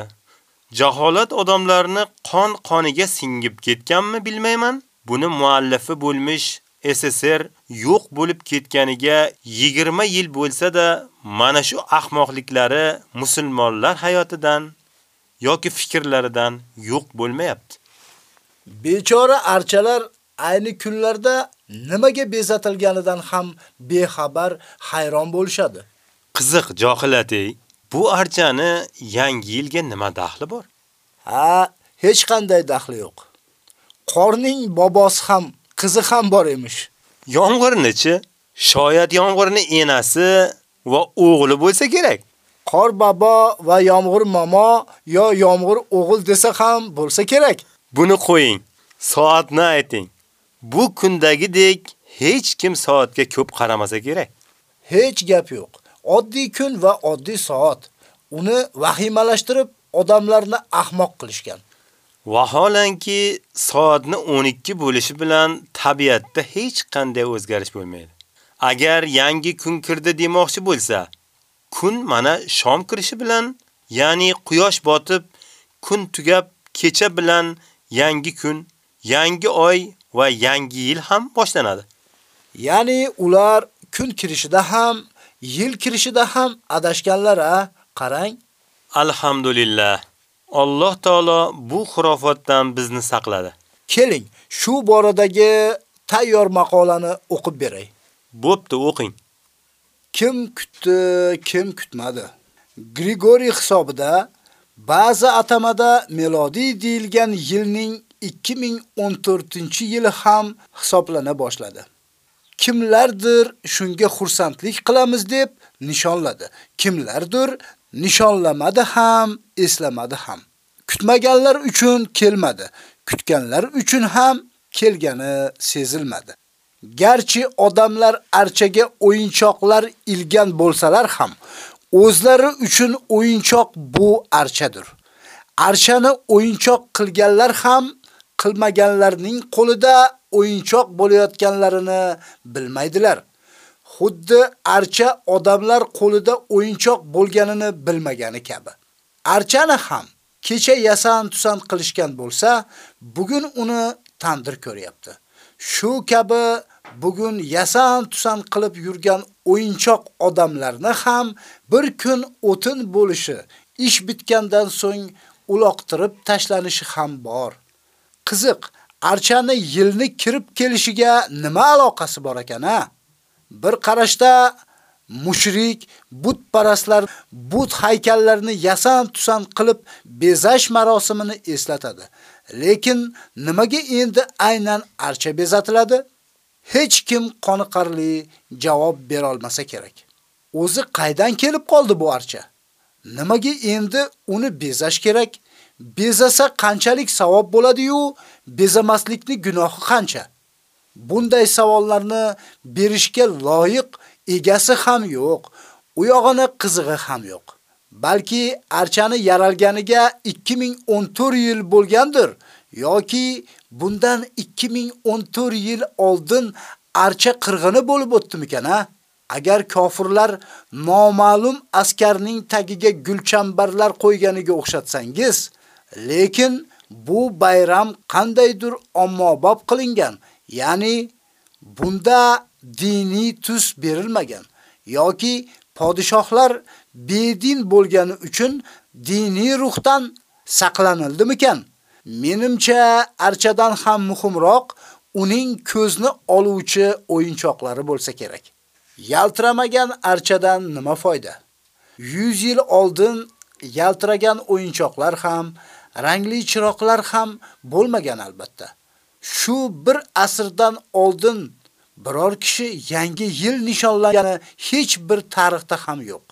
Speaker 2: Jaholat odamlarni qon-qoniga singib ketganmi bilmayman. Buni muallifi bo'lmish SSR yo'q bo'lib ketganiga 20 yil bo'lsa-da, mana shu ahmoqliklari musulmonlar hayotidan yoki fikrlaridan yo'q bo'lmayapti.
Speaker 3: Bechora archalar ayni kunlarda nimaga bezatilganidan ham bexabar hayron bo'lishadi.
Speaker 2: Qiziq johilati, bu archani yangi yilga nima daxli bor?
Speaker 3: Ha, hech qanday daxli yo'q. Qorning bobosi ham, qizi ham bor emish.
Speaker 2: Yomg'irni-chi? Shoyat yomg'irni enasi va o'g'li bo'lsa kerak.
Speaker 3: Qor bobo va yomg'ir momo yo yomg'ir o'g'il desa ham bo'lsa kerak.
Speaker 2: Buni qo'ying. Soatni ayting. Bu kundagidek hech kim soatga ko'p qaramasa kerak.
Speaker 3: Hech gap yo'q. Oddiy kun va oddiy soat. Uni vahimalashtirib odamlarni ahmoq qilishgan.
Speaker 2: Vaholanki soatni 12 bo'lishi bilan tabiatda hech qanday o'zgarish bo'lmaydi. Agar yangi kun kirdi demoqchi bo'lsa, kun mana shom kirishi bilan, ya'ni quyosh botib, kun tugab, kecha bilan yangi kun, yangi oy va yangi yil ham boshlanadi.
Speaker 3: Ya'ni ular kun kirishida ham, yil kirishida ham adashganlar a, qarang.
Speaker 2: Alhamdulillah. Alloh taolo bu xurofotdan bizni saqladi.
Speaker 3: Keling, shu boradagi tayyor maqolani o'qib beray.
Speaker 2: Bo'pti, o'qing.
Speaker 3: Kim kutdi, kim kutmadi. Grigoriy hisobida ba'zi atamada melodiy deyilgan yilning 2014-yili ham hisoblana boshladi. Kimlardir shunga xursandlik qilamiz deb nishonladi. Kimlardir nishonlamadi ham, eslamadi ham. Kutmaganlar uchun kelmadi, kutganlar uchun ham kelgani sezilmadi. Garchi odamlar archaga o'yinchoqlar ilgan bo'lsalar ham, o'zlari uchun o'yinchoq bu archadir. Archani o'yinchoq qilganlar ham qilmaganlarning qo'lida o'yinchoq bo'layotganlarini bilmaydilar. Xuddi archa odamlar qo'lida o'yinchoq bo'lganini bilmagani kabi. Archani ham kecha yasan tusan qilishgan bo'lsa, bugun uni tandir ko'ryapti. Shu kabi bugun yasan tusan qilib yurgan o'yinchoq odamlarni ham bir kun o'tin bo'lishi, ish bitgandan so'ng uloqtirib tashlanishi ham bor. Qiziq, archani yilni kirib kelishiga nima aloqasi bor ekan a? Bir qarashda mushrik, butparastlar but haykallarini yasan tusan qilib bezash marosimini eslatadi. Lekin nimaga endi aynan archa bezatiladi? Hech kim qoniqarli javob bera olmasa kerak. O'zi qaydan kelib qoldi bu archa? Nimaga endi uni bezash kerak? Bezasa qanchalik savob bo'ladi-yu, bezamaslikni gunohi qancha? Bunday savollarni berishga loyiq egasi ham yo'q, u yog'ini qizig'i ham yo'q. Balki archani yaralganiga 2014 yil bo'lgandir yoki bundan 2014 yil oldin archa qirg'ini bo'lib o'tdimikan a? Agar kofirlar noma'lum askarning tagiga gulchambarlar qo'yganiga o'xshatsangiz, lekin bu bayram qandaydir ommabop qilingan, ya'ni bunda diniy tus berilmagan yoki podshohlar bedin bo'lgani uchun diniy ruhdan saqlanildimikan? Menimcha archadan ham muhimroq uning ko'zni oluvchi o'yinchoqlari bo'lsa kerak. Yaltiramagan archadan nima foyda? 100 yil oldin yaltiragan o'yinchoqlar ham, rangli chiroqlar ham bo'lmagan albatta. Shu bir asrdan oldin biror kishi yangi yil nishonlagani hech bir tarixda ham yo'q.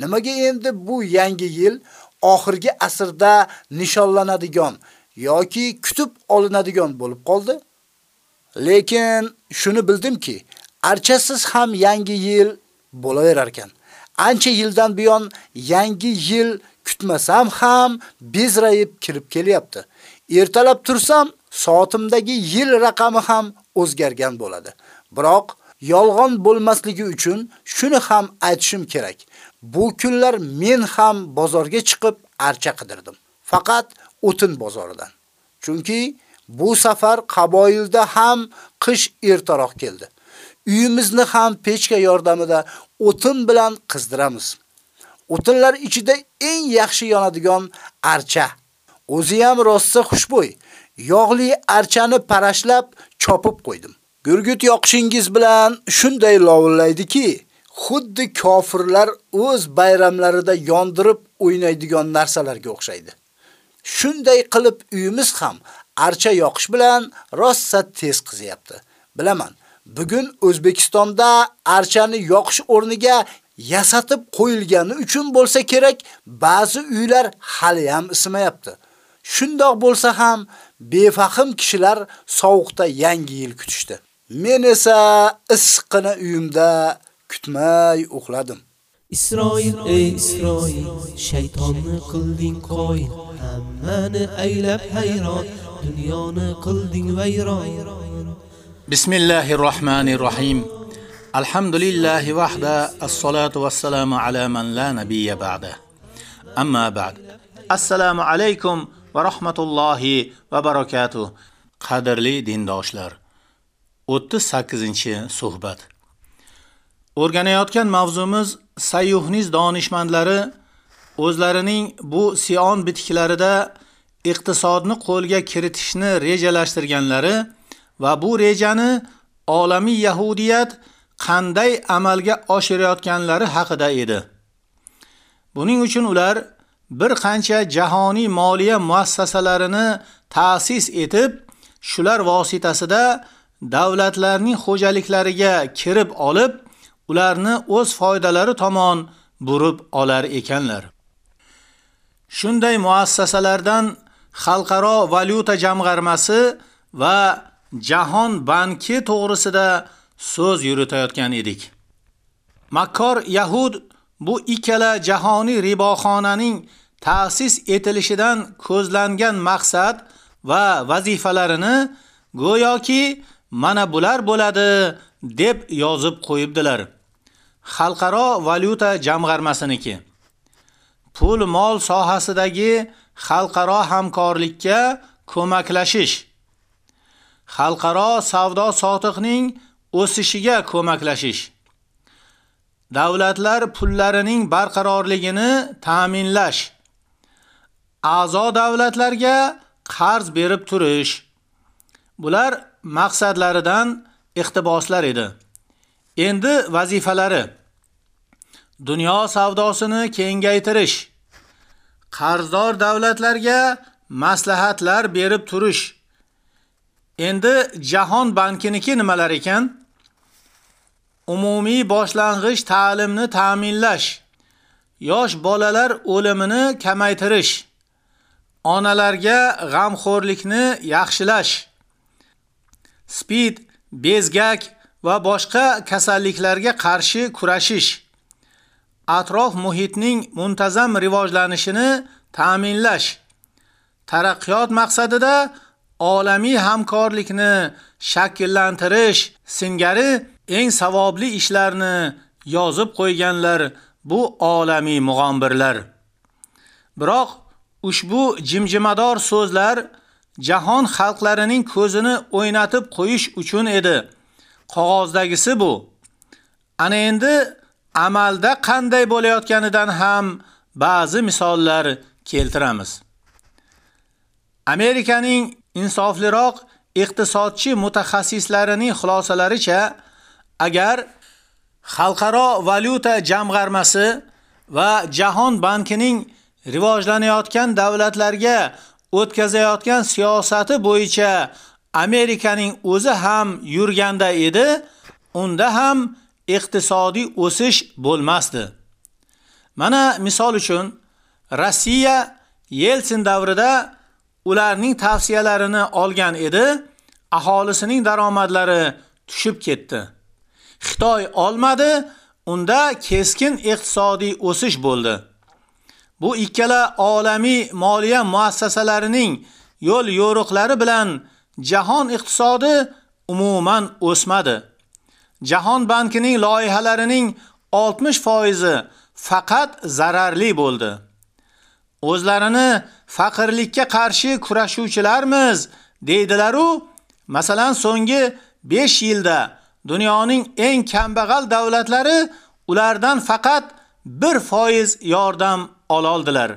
Speaker 3: Nimaga endi bu yangi yil oxirgi asrda nishonlanadigan yoki kutib olinadigan bo'lib qoldi? Lekin shuni bildimki, archasiz ham yangi yil bo'laverar ekan. Ancha yildan buyon yangi yil kutmasam ham bezrayib kirib kelyapti. Ertalab tursam, soatimdagi yil raqami ham o'zgargan bo'ladi. Biroq yolg'on bo'lmasligi uchun shuni ham aytishim kerak. Bu kunlar men ham bozorga chiqib archa qidirdim. Faqat o'tin bozoridan. Chunki bu safar qaboyilda ham qish ertaroq keldi. Uyimizni ham pechka yordamida o'tin bilan qizdiramiz. O'tinlar ichida eng yaxshi yonadigan archa. O'zi ham rossa xushbo'y. Yog'li archani parashlab chopib qo'ydim. Gurgut yoqishingiz bilan shunday lovullaydiki, xuddi kofirlar o'z bayramlarida yondirib o'ynaydigan narsalarga o'xshaydi. Shunday qilib uyimiz ham archa yoqish bilan rossa tez qiziyapti. Bilaman, bugun O'zbekistonda archani yoqish o'rniga yasatib qo'yilgani uchun bo'lsa kerak, ba'zi uylar hali ham ismayapti. Shundoq bo'lsa ham befahim kishilar sovuqda yangi yil kutishdi. Men esa issiqqina uyimda kutmay uxladim.
Speaker 6: Isroil ey Isroil shaytonni qilding qo'yin hammani aylab hayron dunyoni qilding vayron.
Speaker 18: Bismillahir Rahmanir Rahim Alhamdulillahi wahda as-salatu was-salamu ala man la nabiyya ba'da. Amma ba'd. Assalomu alaykum va rahmatullohi va barakatuh Qadrli dindoshlar 38-suhbat O'rganayotgan mavzumiz sayyuhniz donishmandlari o'zlarining bu Sion bitiklarida iqtisodni qo'lga kiritishni rejalashtirganlari va bu rejani olamiy yahudiyat qanday amalga oshirayotganlari haqida edi. Buning uchun ular bir qancha jahoniy moliya muassasalarini ta'sis etib, shular vositasida davlatlarning xo'jaliklariga kirib olib, ularni o'z foydalari tomon burib olar ekanlar. Shunday muassasalardan Xalqaro valyuta jamg'armasi va Jahon banki to'g'risida so'z yuritayotgan edik. Makkor Yahud bu ikkala jahoniy riboxonaning ta'sis etilishidan ko'zlangan maqsad va vazifalarini go'yoki mana bular bo'ladi deb yozib qo'yibdilar. Xalqaro valyuta jamg'armasiniki. Pul mol sohasidagi xalqaro hamkorlikka ko'maklashish. Xalqaro savdo sotiqning o'sishiga ko'maklashish. Davlatlar pullarining barqarorligini ta'minlash. A'zo davlatlarga qarz berib turish. Bular maqsadlaridan iqtiboslar edi. Endi vazifalari dunyo savdosini kengaytirish, qarzdor davlatlarga maslahatlar berib turish. Endi Jahon bankiniki nimalar ekan? Umumiy boshlang'ich ta'limni ta'minlash, yosh bolalar o'limini kamaytirish, onalarga g'amxo'rlikni yaxshilash, spid, bezgak va boshqa kasalliklarga qarshi kurashish, atrof muhitning muntazam rivojlanishini ta'minlash, taraqqiyot maqsadida olamiy hamkorlikni shakllantirish singari eng savobli ishlarni yozib qo'yganlar bu olamiy mug'ombirlar. Biroq ushbu jimjimador so'zlar jahon xalqlarining ko'zini o'ynatib qo'yish uchun edi. Qog'ozdagisi bu. Ana endi amalda qanday bo'layotganidan ham ba'zi misollar keltiramiz. Amerikaning insofliroq iqtisodchi mutaxassislarining xulosalaricha agar Xalqaro valyuta jamg'armasi va Jahon bankining rivojlanayotgan davlatlarga o'tkazayotgan siyosati bo'yicha Amerikaning o'zi ham yurganda edi, unda ham iqtisodiy o'sish bo'lmasdi. Mana misol uchun Rossiya Yeltsin davrida ularning tavsiyalarini olgan edi, aholisining daromadlari tushib ketdi. Xitoy olmadi, unda keskin iqtisodiy o'sish bo'ldi. Bu ikkala olamiy moliya muassasalarining yo'l yo'riqlari bilan jahon iqtisodi umuman o'smadi. Jahon bankining loyihalarining 60% faqat zararli bo'ldi. O'zlarini faqirlikka qarshi kurashuvchilarmiz deydilar-u, masalan so'nggi 5 yilda dunyoning eng kambag'al davlatlari ulardan faqat 1% yordam ololdilar.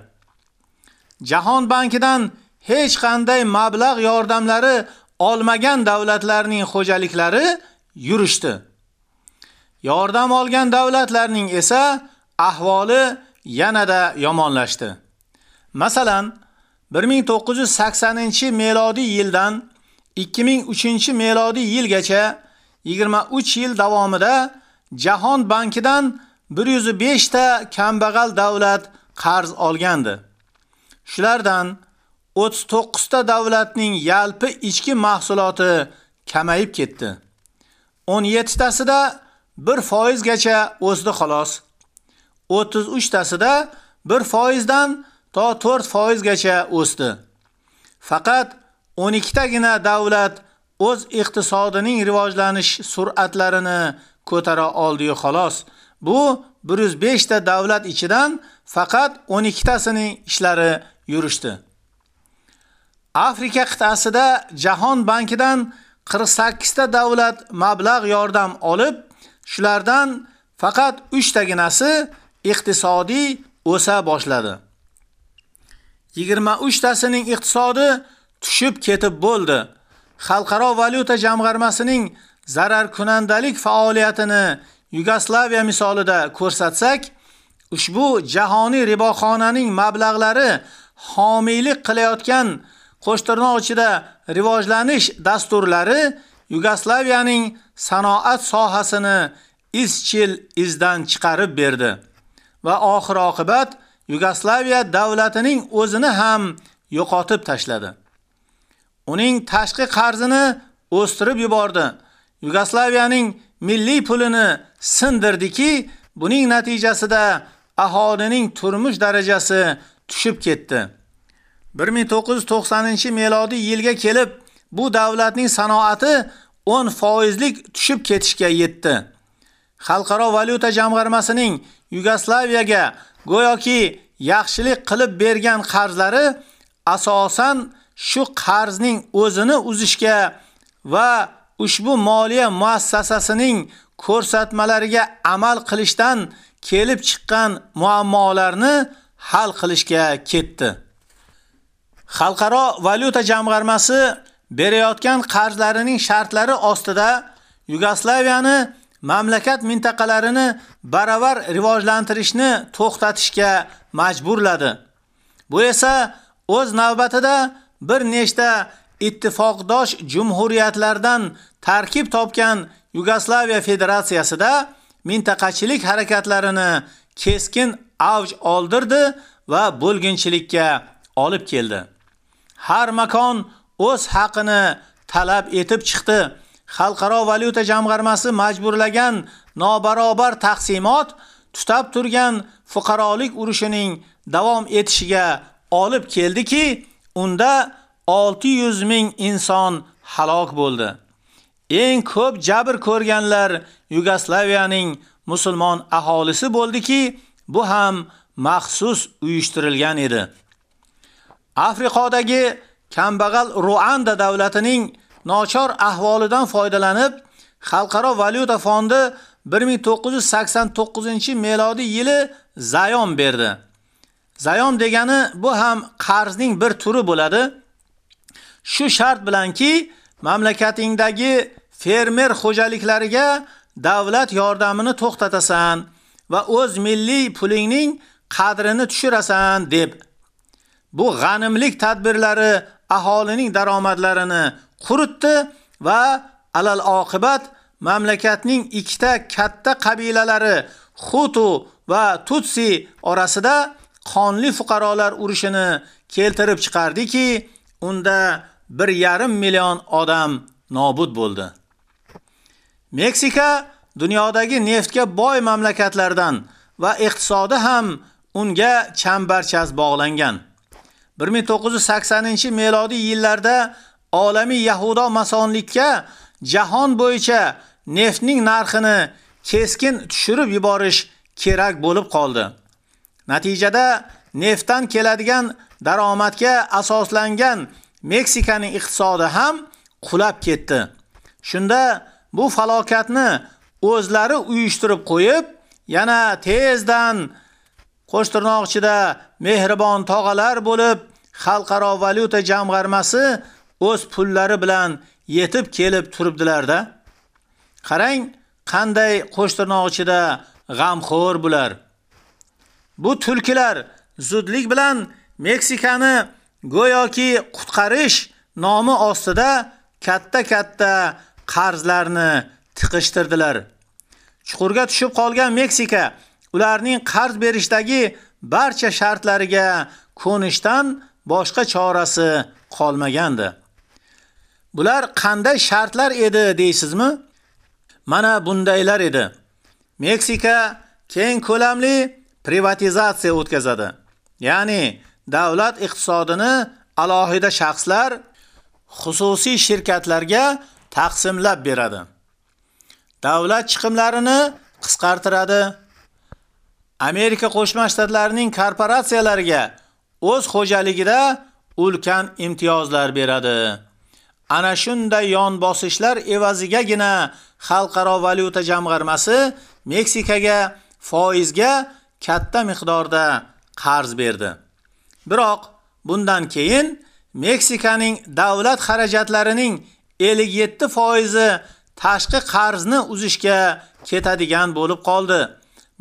Speaker 18: Jahon bankidan hech qanday mablag' yordamlari olmagan davlatlarning xo'jaliklari yurishdi. Yordam olgan davlatlarning esa ahvoli yanada yomonlashdi. Masalan, 1980-melodiy yildan 2003-melodiy yilgacha 23 yil davomida Jahon bankidan 105 ta kambag'al davlat qarz olgandi. Shulardan 39 ta davlatning yalpi ichki mahsuloti kamayib ketdi. 17 tasida 1% gacha o'sdi xolos. 33 tasida 1% dan to 4% gacha o'sdi. Faqat 12 tagina davlat o'z iqtisodining rivojlanish sur'atlarini ko'tara oldi xolos. Bu 105 ta davlat ichidan faqat 12 tasining ishlari yurishdi. Afrika qit'asida Jahon bankidan 48 ta davlat mablag' yordam olib, shulardan faqat 3 taginasi iqtisodiy o'sa boshladi. 23 tasining iqtisodi tushib ketib bo'ldi. Xalqaro valyuta jamg'armasining zarar kunandalik faoliyatini Yugoslaviya misolida ko'rsatsak, ushbu jahoniy riboxonaning mablag'lari homiylik qilayotgan qo'shtirnoq ichida rivojlanish dasturlari Yugoslaviyaning sanoat sohasini izchil izdan chiqarib berdi va oxir oqibat Yugoslaviya davlatining o'zini ham yo'qotib tashladi. Uning tashqi qarzini o'stirib yubordi. Yugoslaviyaning milliy pulini sindirdiki, buning natijasida aholining turmush darajasi tushib ketdi. 1990-melodiy yilga kelib, bu davlatning sanoati 10%lik tushib ketishga yetdi. Xalqaro valyuta jamg'armasining Yugoslaviyaga go'yoki yaxshilik qilib bergan qarzlari asosan shu qarzning o'zini uzishga va ushbu moliya muassasasining ko'rsatmalariga amal qilishdan kelib chiqqan muammolarni hal qilishga ketdi. Xalqaro valyuta jamg'armasi berayotgan qarzlarining shartlari ostida Yugoslaviyani mamlakat mintaqalarini baravar rivojlantirishni to'xtatishga majburladi. Bu esa o'z navbatida bir nechta ittifoqdosh jumhuriyatlardan tarkib topgan Yugoslaviya federatsiyasida mintaqachilik harakatlarini keskin avj oldirdi va bo'lginchilikka olib keldi. Har makon o'z haqini talab etib chiqdi. Xalqaro valyuta jamg'armasi majburlagan nobarobar taqsimot tutab turgan fuqarolik urushining davom etishiga olib keldiki, unda 600 ming inson halok bo'ldi. Eng ko'p jabr ko'rganlar Yugoslaviyaning musulmon aholisi bo'ldiki, bu ham maxsus uyushtirilgan edi. Afrikadagi kambag'al Ruanda davlatining nochor ahvolidan foydalanib, Xalqaro valyuta fondi 1989-melodiy yili zayom berdi. Zayom degani bu ham qarzning bir turi bo'ladi. Shu shart bilanki, mamlakatingdagi fermer xo'jaliklariga davlat yordamini to'xtatasan va o'z milliy pulingning qadrini tushirasan deb. Bu g'animlik tadbirlari aholining daromadlarini quritdi va alal oqibat mamlakatning ikkita katta qabilalari Hutu va Tutsi orasida qonli fuqarolar urushini keltirib chiqardiki, unda 1.5 million odam nobud bo'ldi. Meksika dunyodagi neftga boy mamlakatlardan va iqtisodi ham unga chambarchas bog'langan. 1980-melodiy yillarda olamiy yahudo masonlikka jahon bo'yicha neftning narxini keskin tushirib yuborish kerak bo'lib qoldi. Natijada neftdan keladigan daromadga asoslangan Meksikaning iqtisodi ham qulab ketdi. Shunda bu falokatni o'zlari uyushtirib qo'yib, yana tezdan qo'shtirnoqchida mehribon tog'alar bo'lib, Xalqaro valyuta jamg'armasi o'z pullari bilan yetib kelib turibdilarda. Qarang, qanday qo'shtirnoqchida g'amxo'r bular. Bu tulkilar zudlik bilan Meksikani go'yoki qutqarish nomi ostida katta-katta qarzlarni tiqishtirdilar. Chuqurga tushib qolgan Meksika ularning qarz berishdagi barcha shartlariga ko'nishdan boshqa chorasi qolmagandi. Bular qanday shartlar edi deysizmi? Mana bundaylar edi. Meksika keng ko'lamli privatizatsiya o'tkazadi. Ya'ni davlat iqtisodini alohida shaxslar xususiy shirkatlarga taqsimlab beradi. Davlat chiqimlarini qisqartiradi. Amerika Qo'shma Shtatlarining korporatsiyalariga o'z xo'jaligida ulkan imtiyozlar beradi. Ana shunday yon bosishlar evazigagina Xalqaro valyuta jamg'armasi Meksikaga foizga katta miqdorda qarz berdi. Biroq bundan keyin Meksikaning davlat xarajatlarining 57 foizi tashqi qarzni uzishga ketadigan bo'lib qoldi.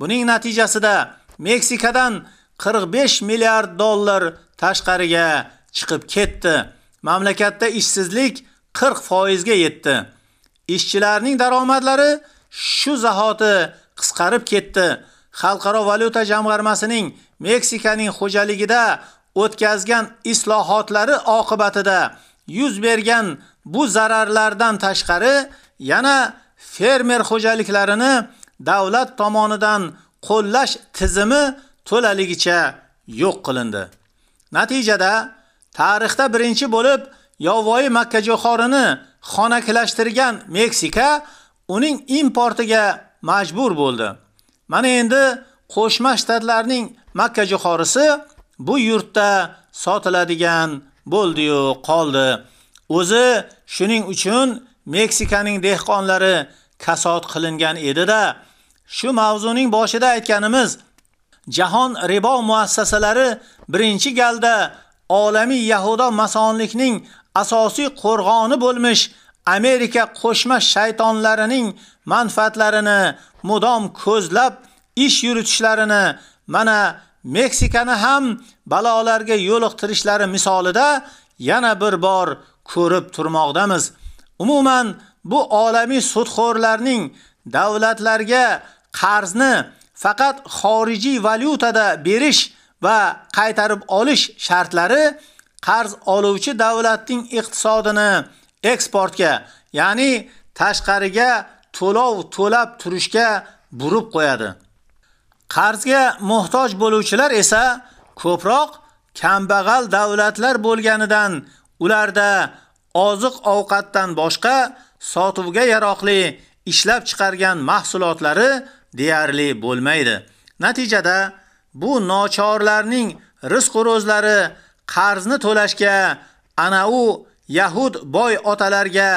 Speaker 18: Buning natijasida Meksikadan 45 milliard dollar tashqariga chiqib ketdi. Mamlakatda ishsizlik 40 foizga yetdi. Ishchilarning daromadlari shu zahoti qisqarib ketdi. Xalqaro valyuta jamg'armasining Meksikaning xo'jaligida o'tkazgan islohotlari oqibatida yuz bergan bu zararlardan tashqari yana fermer xo'jaliklarini davlat tomonidan qo'llash tizimi to'laligicha yo'q qilindi. Natijada tarixda birinchi bo'lib yovvoyi makkajo'xorini xonaklashtirgan Meksika uning importiga majbur bo'ldi. Mana endi Qo'shma Shtatlarning makkajo'xorisi bu yurtda sotiladigan bo'ldi-yu qoldi. O'zi shuning uchun Meksikaning dehqonlari kasod qilingan edi-da, shu mavzuning boshida aytganimiz Jahon ribo muassasalari birinchi galda olamiy yahudo masonlikning asosiy qo'rg'oni bo'lmish Amerika qo'shma shaytonlarining manfaatlarini mudom ko'zlab ish yuritishlarini mana Meksikani ham balolarga yo'liqtirishlari misolida yana bir bor ko'rib turmoqdamiz. Umuman bu olamiy sudxo'rlarning davlatlarga qarzni faqat xorijiy valyutada berish va qaytarib olish shartlari qarz oluvchi davlatning iqtisodini eksportga, ya'ni tashqariga to'lov to'lab turishga burib qo'yadi. Qarzga muhtoj bo'luvchilar esa ko'proq kambag'al davlatlar bo'lganidan ularda oziq ovqatdan boshqa sotuvga yaroqli ishlab chiqargan mahsulotlari deyarli bo'lmaydi. Natijada bu nochorlarning rizq ro'zlari qarzni to'lashga ana u yahud boy otalarga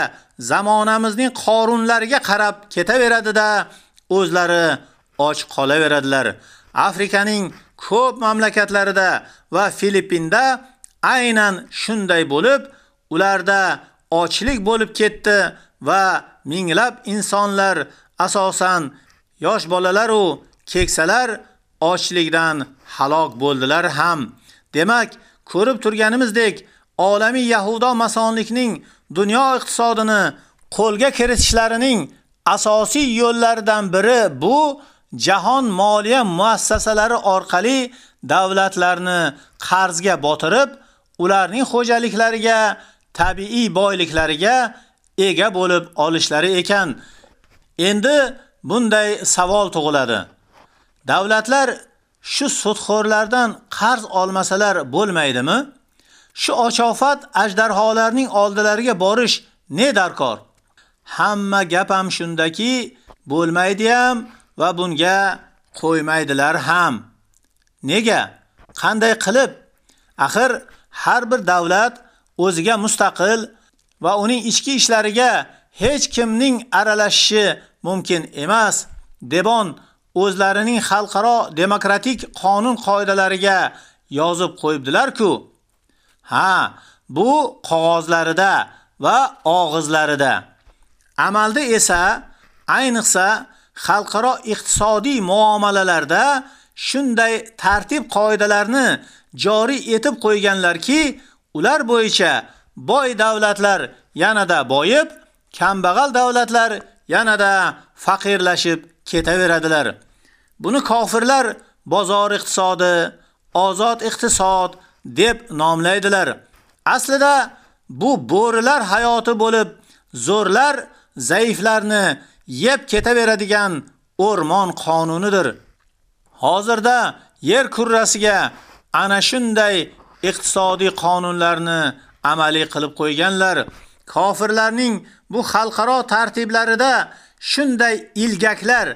Speaker 18: zamonamizning qorunlariga qarab ketaveradida o'zlari och qolaveradilar. Afrikaning ko'p mamlakatlarida va Filippinda aynan shunday bo'lib, ularda ochlik bo'lib ketdi va minglab insonlar asosan yosh bolalar u keksalar ochlikdan halok bo'ldilar ham. Demak, ko'rib turganimizdek, olamiy yahudo masonlikning dunyo iqtisodini qo'lga kiritishlarining asosiy yo'llaridan biri bu jahon moliya muassasalari orqali davlatlarni qarzga botirib, ularning xo'jaliklariga, tabiiy boyliklariga ega bo'lib olishlari ekan. Endi bunday savol tug'iladi. Davlatlar shu sudxo'rlardan qarz olmasalar bo'lmaydimi? Shu ochofat ajdarholarning oldilariga borish ne darkor? Hamma gap ham shundaki, bo'lmaydi ham va bunga qo'ymaydilar ham. Nega? Qanday qilib? Axir har bir davlat o'ziga mustaqil va uning ichki ishlariga hech kimning aralashishi mumkin emas. Debon o'zlarining xalqaro demokratik qonun qoidalariga yozib qo'yibdilar-ku. Ha, bu qog'ozlarida va og'izlarida. Amalda esa ayniqsa xalqaro iqtisodiy muomalalarda shunday tartib qoidalarni joriy etib qo'yganlarki, ular bo'yicha boy davlatlar yanada boyib, kambag'al davlatlar yanada faqirlashib ketaveradilar. Buni kofirlar bozor iqtisodi, ozod iqtisod deb nomlaydilar. Aslida bu bo'rilar hayoti bo'lib, zo'rlar zaiflarni yeb ketaveradigan o'rmon qonunidir. Hozirda yer kurrasiga ana shunday iqtisodiy qonunlarni amaliy qilib qo'yganlar. Kofirlarning bu xalqaro tartiblarida shunday ilgaklar,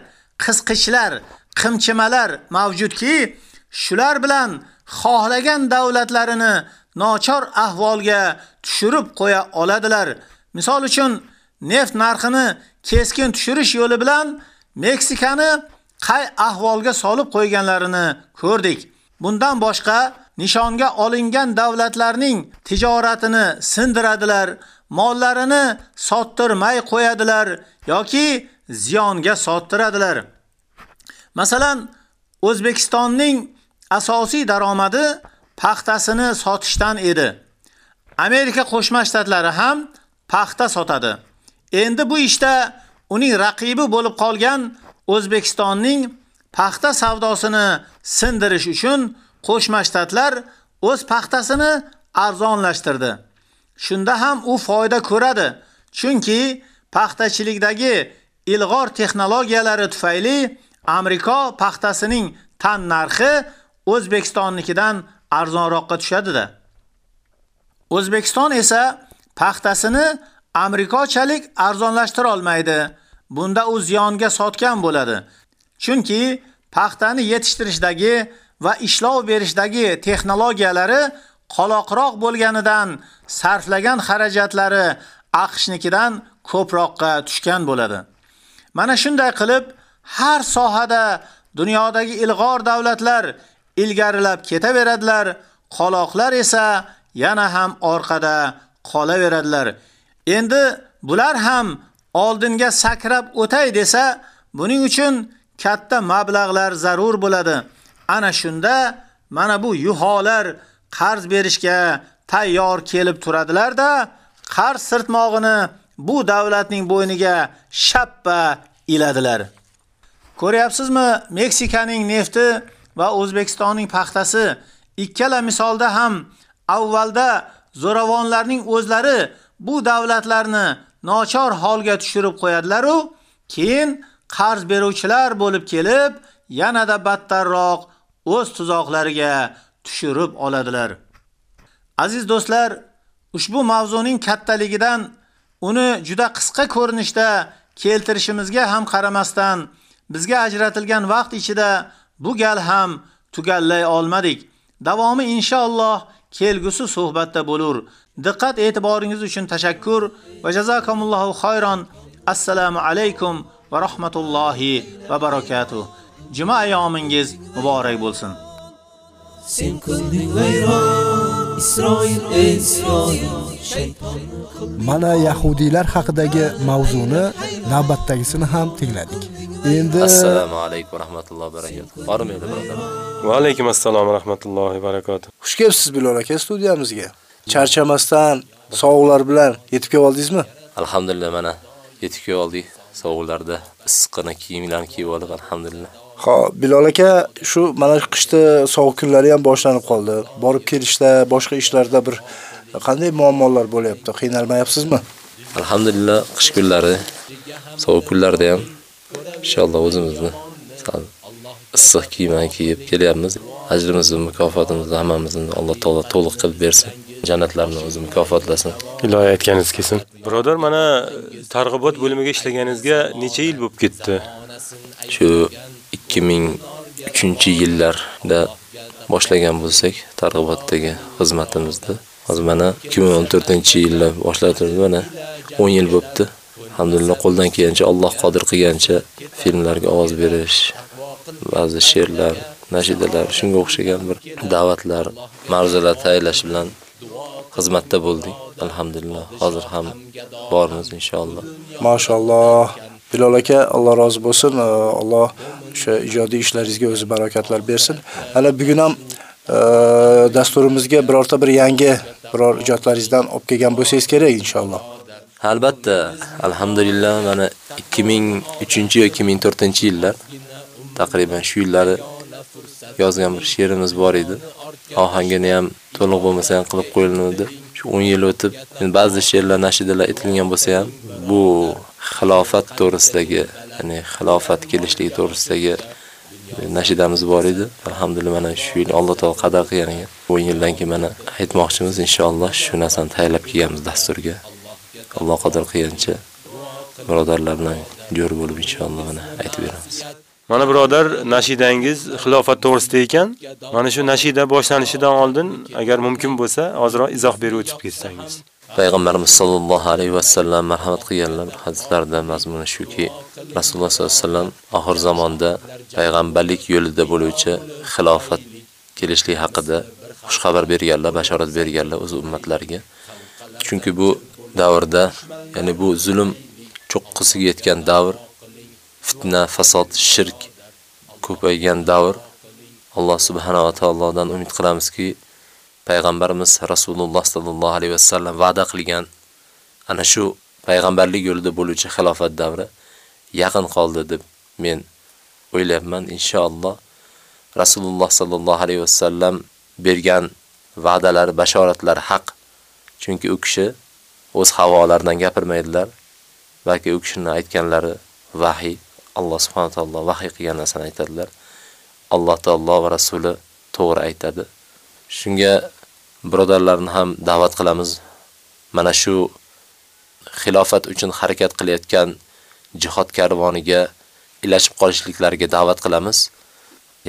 Speaker 18: qisqichlar, qimchimalar mavjudki, shular bilan xohlagan davlatlarini nochor ahvolga tushirib qo'ya oladilar. Misol uchun, neft narxini keskin tushirish yo'li bilan Meksikani qay ahvolga solib qo'yganlarini ko'rdik. Bundan boshqa nishonga olingan davlatlarning tijoratini sindiradilar, mollarini sottirmay qo'yadilar yoki ziyonga sottiradilar. Masalan, O'zbekistonning asosiy daromadi paxtasini sotishdan edi. Amerika Qo'shma Shtatlari ham paxta sotadi. Endi bu ishda uning raqibi bo'lib qolgan O'zbekistonning paxta savdosini sindirish uchun Qo'shma Shtatlar o'z paxtasini arzonlashtirdi. Shunda ham u foyda ko'radi, chunki paxtachilikdagi ilg'or texnologiyalari tufayli Amerika paxtasining tan narxi O'zbekistonnikidan arzonroqqa tushadi-da. O'zbekiston esa paxtasini Amerikachalik arzonlashtira olmaydi. Bunda u ziyonga sotgan bo'ladi. Chunki paxtani yetishtirishdagi va ishlov berishdagi texnologiyalari qoloqroq bo'lganidan sarflagan xarajatlari AQShnikidan ko'proqqa tushgan bo'ladi. Mana shunday qilib har sohada dunyodagi ilg'or davlatlar ilgarilab ketaveradilar, qoloqlar esa yana ham orqada qolaveradilar. Endi bular ham oldinga sakrab o'tay desa, buning uchun katta mablag'lar zarur bo'ladi. Ana shunda mana bu yuholar qarz berishga tayyor kelib turadilar-da, qarz sirtmog'ini bu davlatning bo'yniga shappa iladilar. Ko'ryapsizmi, Meksikaning nefti va O'zbekistonning paxtasi ikkala misolda ham avvalda zo'ravonlarning o'zlari bu davlatlarni nochor holga tushirib qo'yadilar-u, keyin qarz beruvchilar bo'lib kelib, yanada battarroq o'z tuzoqlariga tushirib oladilar. Aziz do'stlar, ushbu mavzuning kattaligidan uni juda qisqa ko'rinishda keltirishimizga ham qaramasdan, bizga ajratilgan vaqt ichida bu gal ham tugallay olmadik. Davomi inshaalloh kelgusi suhbatda bo'lur. Diqqat e'tiboringiz uchun tashakkur va jazakumullohu xayron. Assalomu alaykum va rahmatullohi va barakatuh. Juma ayyomingiz muborak bo'lsin.
Speaker 6: Sen qilding vayron Isroil ey Isroil shaytonni
Speaker 24: Mana yahudiylar haqidagi mavzuni navbatdagisini ham tingladik. Endi
Speaker 12: Assalomu alaykum va rahmatullohi va barakatuh. Bormi edi birodarlar?
Speaker 2: Va alaykum assalom va rahmatullohi va barakatuh.
Speaker 3: Xush kelibsiz Bilol aka studiyamizga. Charchamasdan, sovuqlar bilan yetib kelib oldingizmi?
Speaker 12: Alhamdulillah mana yetib kelib oldik. Sovuqlarda issiqqina kiyimlarni kiyib olib alhamdulillah.
Speaker 3: Xo'p, Bilol aka, shu mana qishda sovuq kunlari ham boshlanib qoldi. Borib kelishda, boshqa ishlarda bir qanday muammolar bo'lyapti? Qiynalmayapsizmi?
Speaker 12: Alhamdulillah qish kunlari, sovuq kunlarda ham inshaalloh o'zimizni sal issiq kiyimlar kiyib kelyapmiz. Ajrimizni, mukofotimizni hammamizni Alloh taolo to'liq qilib bersin. Jannatlarni o'zi mukofotlasin.
Speaker 2: Ilohiy aytganingiz kelsin. Birodar, mana targ'ibot bo'limiga ishlaganingizga necha yil bo'lib ketdi?
Speaker 12: Shu 2003-yillarda boshlagan bo'lsak, targ'ibotdagi xizmatimizni hozir mana 2014-yilda boshladik, mana 10 yil bo'libdi. Alhamdulillah qo'ldan kelgancha Alloh qodir qilgancha filmlarga ovoz berish, ba'zi she'rlar, nashidalar, shunga o'xshagan bir da'vatlar, ma'ruzalar tayyorlash bilan xizmatda bo'ldik. Alhamdulillah, hozir ham bormiz inshaalloh.
Speaker 3: Mashalloh. Bilol aka, Alloh rozi bo'lsin. Alloh o'sha ijodiy ishlaringizga o'zi barakatlar bersin. Hali bugun ham dasturimizga birorta bir yangi biror ijodlaringizdan olib kelgan bo'lsangiz kerak inshaalloh.
Speaker 12: Albatta, alhamdulillah mana 2003 yoki 2004-yillar taqriban shu yillari yozgan bir she'rimiz bor edi. Ohangini ham to'liq bo'lmasa ham qilib qo'yildi. Shu 10 yil o'tib, ba'zi she'rlar, nashidalar aytilgan bo'lsa ham, bu xilofat to'g'risidagi, ya'ni xilofat kelishligi to'g'risidagi nashidamiz bor edi. Alhamdulillah mana shu yil Alloh taolo qadar qilganiga 10 yildan keyin mana aytmoqchimiz inshaalloh shu narsani tayyorlab kelganmiz dasturga. Alloh qadar qilgancha birodarlar bilan jo'r bo'lib inshaalloh mana aytib beramiz.
Speaker 2: Mana birodar, nashidangiz xilofat to'g'risida ekan. Mana shu nashida boshlanishidan oldin agar mumkin bo'lsa, ozroq izoh berib o'tib ketsangiz.
Speaker 12: Payg'ambarimiz sollallohu alayhi va sallam marhamat qilganlar hadislarda mazmuni shuki, Rasululloh sollallohu alayhi vasallam oxir zamonda payg'ambarlik yo'lida bo'luvchi xilofat kelishlik haqida xush xabar berganlar, bashorat berganlar o'z ummatlariga. Chunki bu davrda, ya'ni bu zulm cho'qqisiga yetgan davr, fitna, fasod, shirk ko'paygan davr. Alloh subhanahu va taolodan umid qilamizki, payg'ambarimiz Rasululloh sallallohu alayhi vasallam va'da qilgan ana shu payg'ambarlik yo'lida bo'luvchi xilofat davri yaqin qoldi deb men o'ylayapman. Inshaalloh Rasululloh sallallohu alayhi vasallam bergan va'dalari, bashoratlari haq. Chunki u kishi o'z havolaridan gapirmaydilar, balki u kishining aytganlari vahiy. Alloh subhanahu va taolo vahiy qilgan narsani aytadilar. Alloh taolo va rasuli to'g'ri aytadi. Shunga birodarlarni ham da'vat qilamiz. Mana shu xilofat uchun harakat qilayotgan jihod karvoniga ilashib qolishliklariga da'vat qilamiz.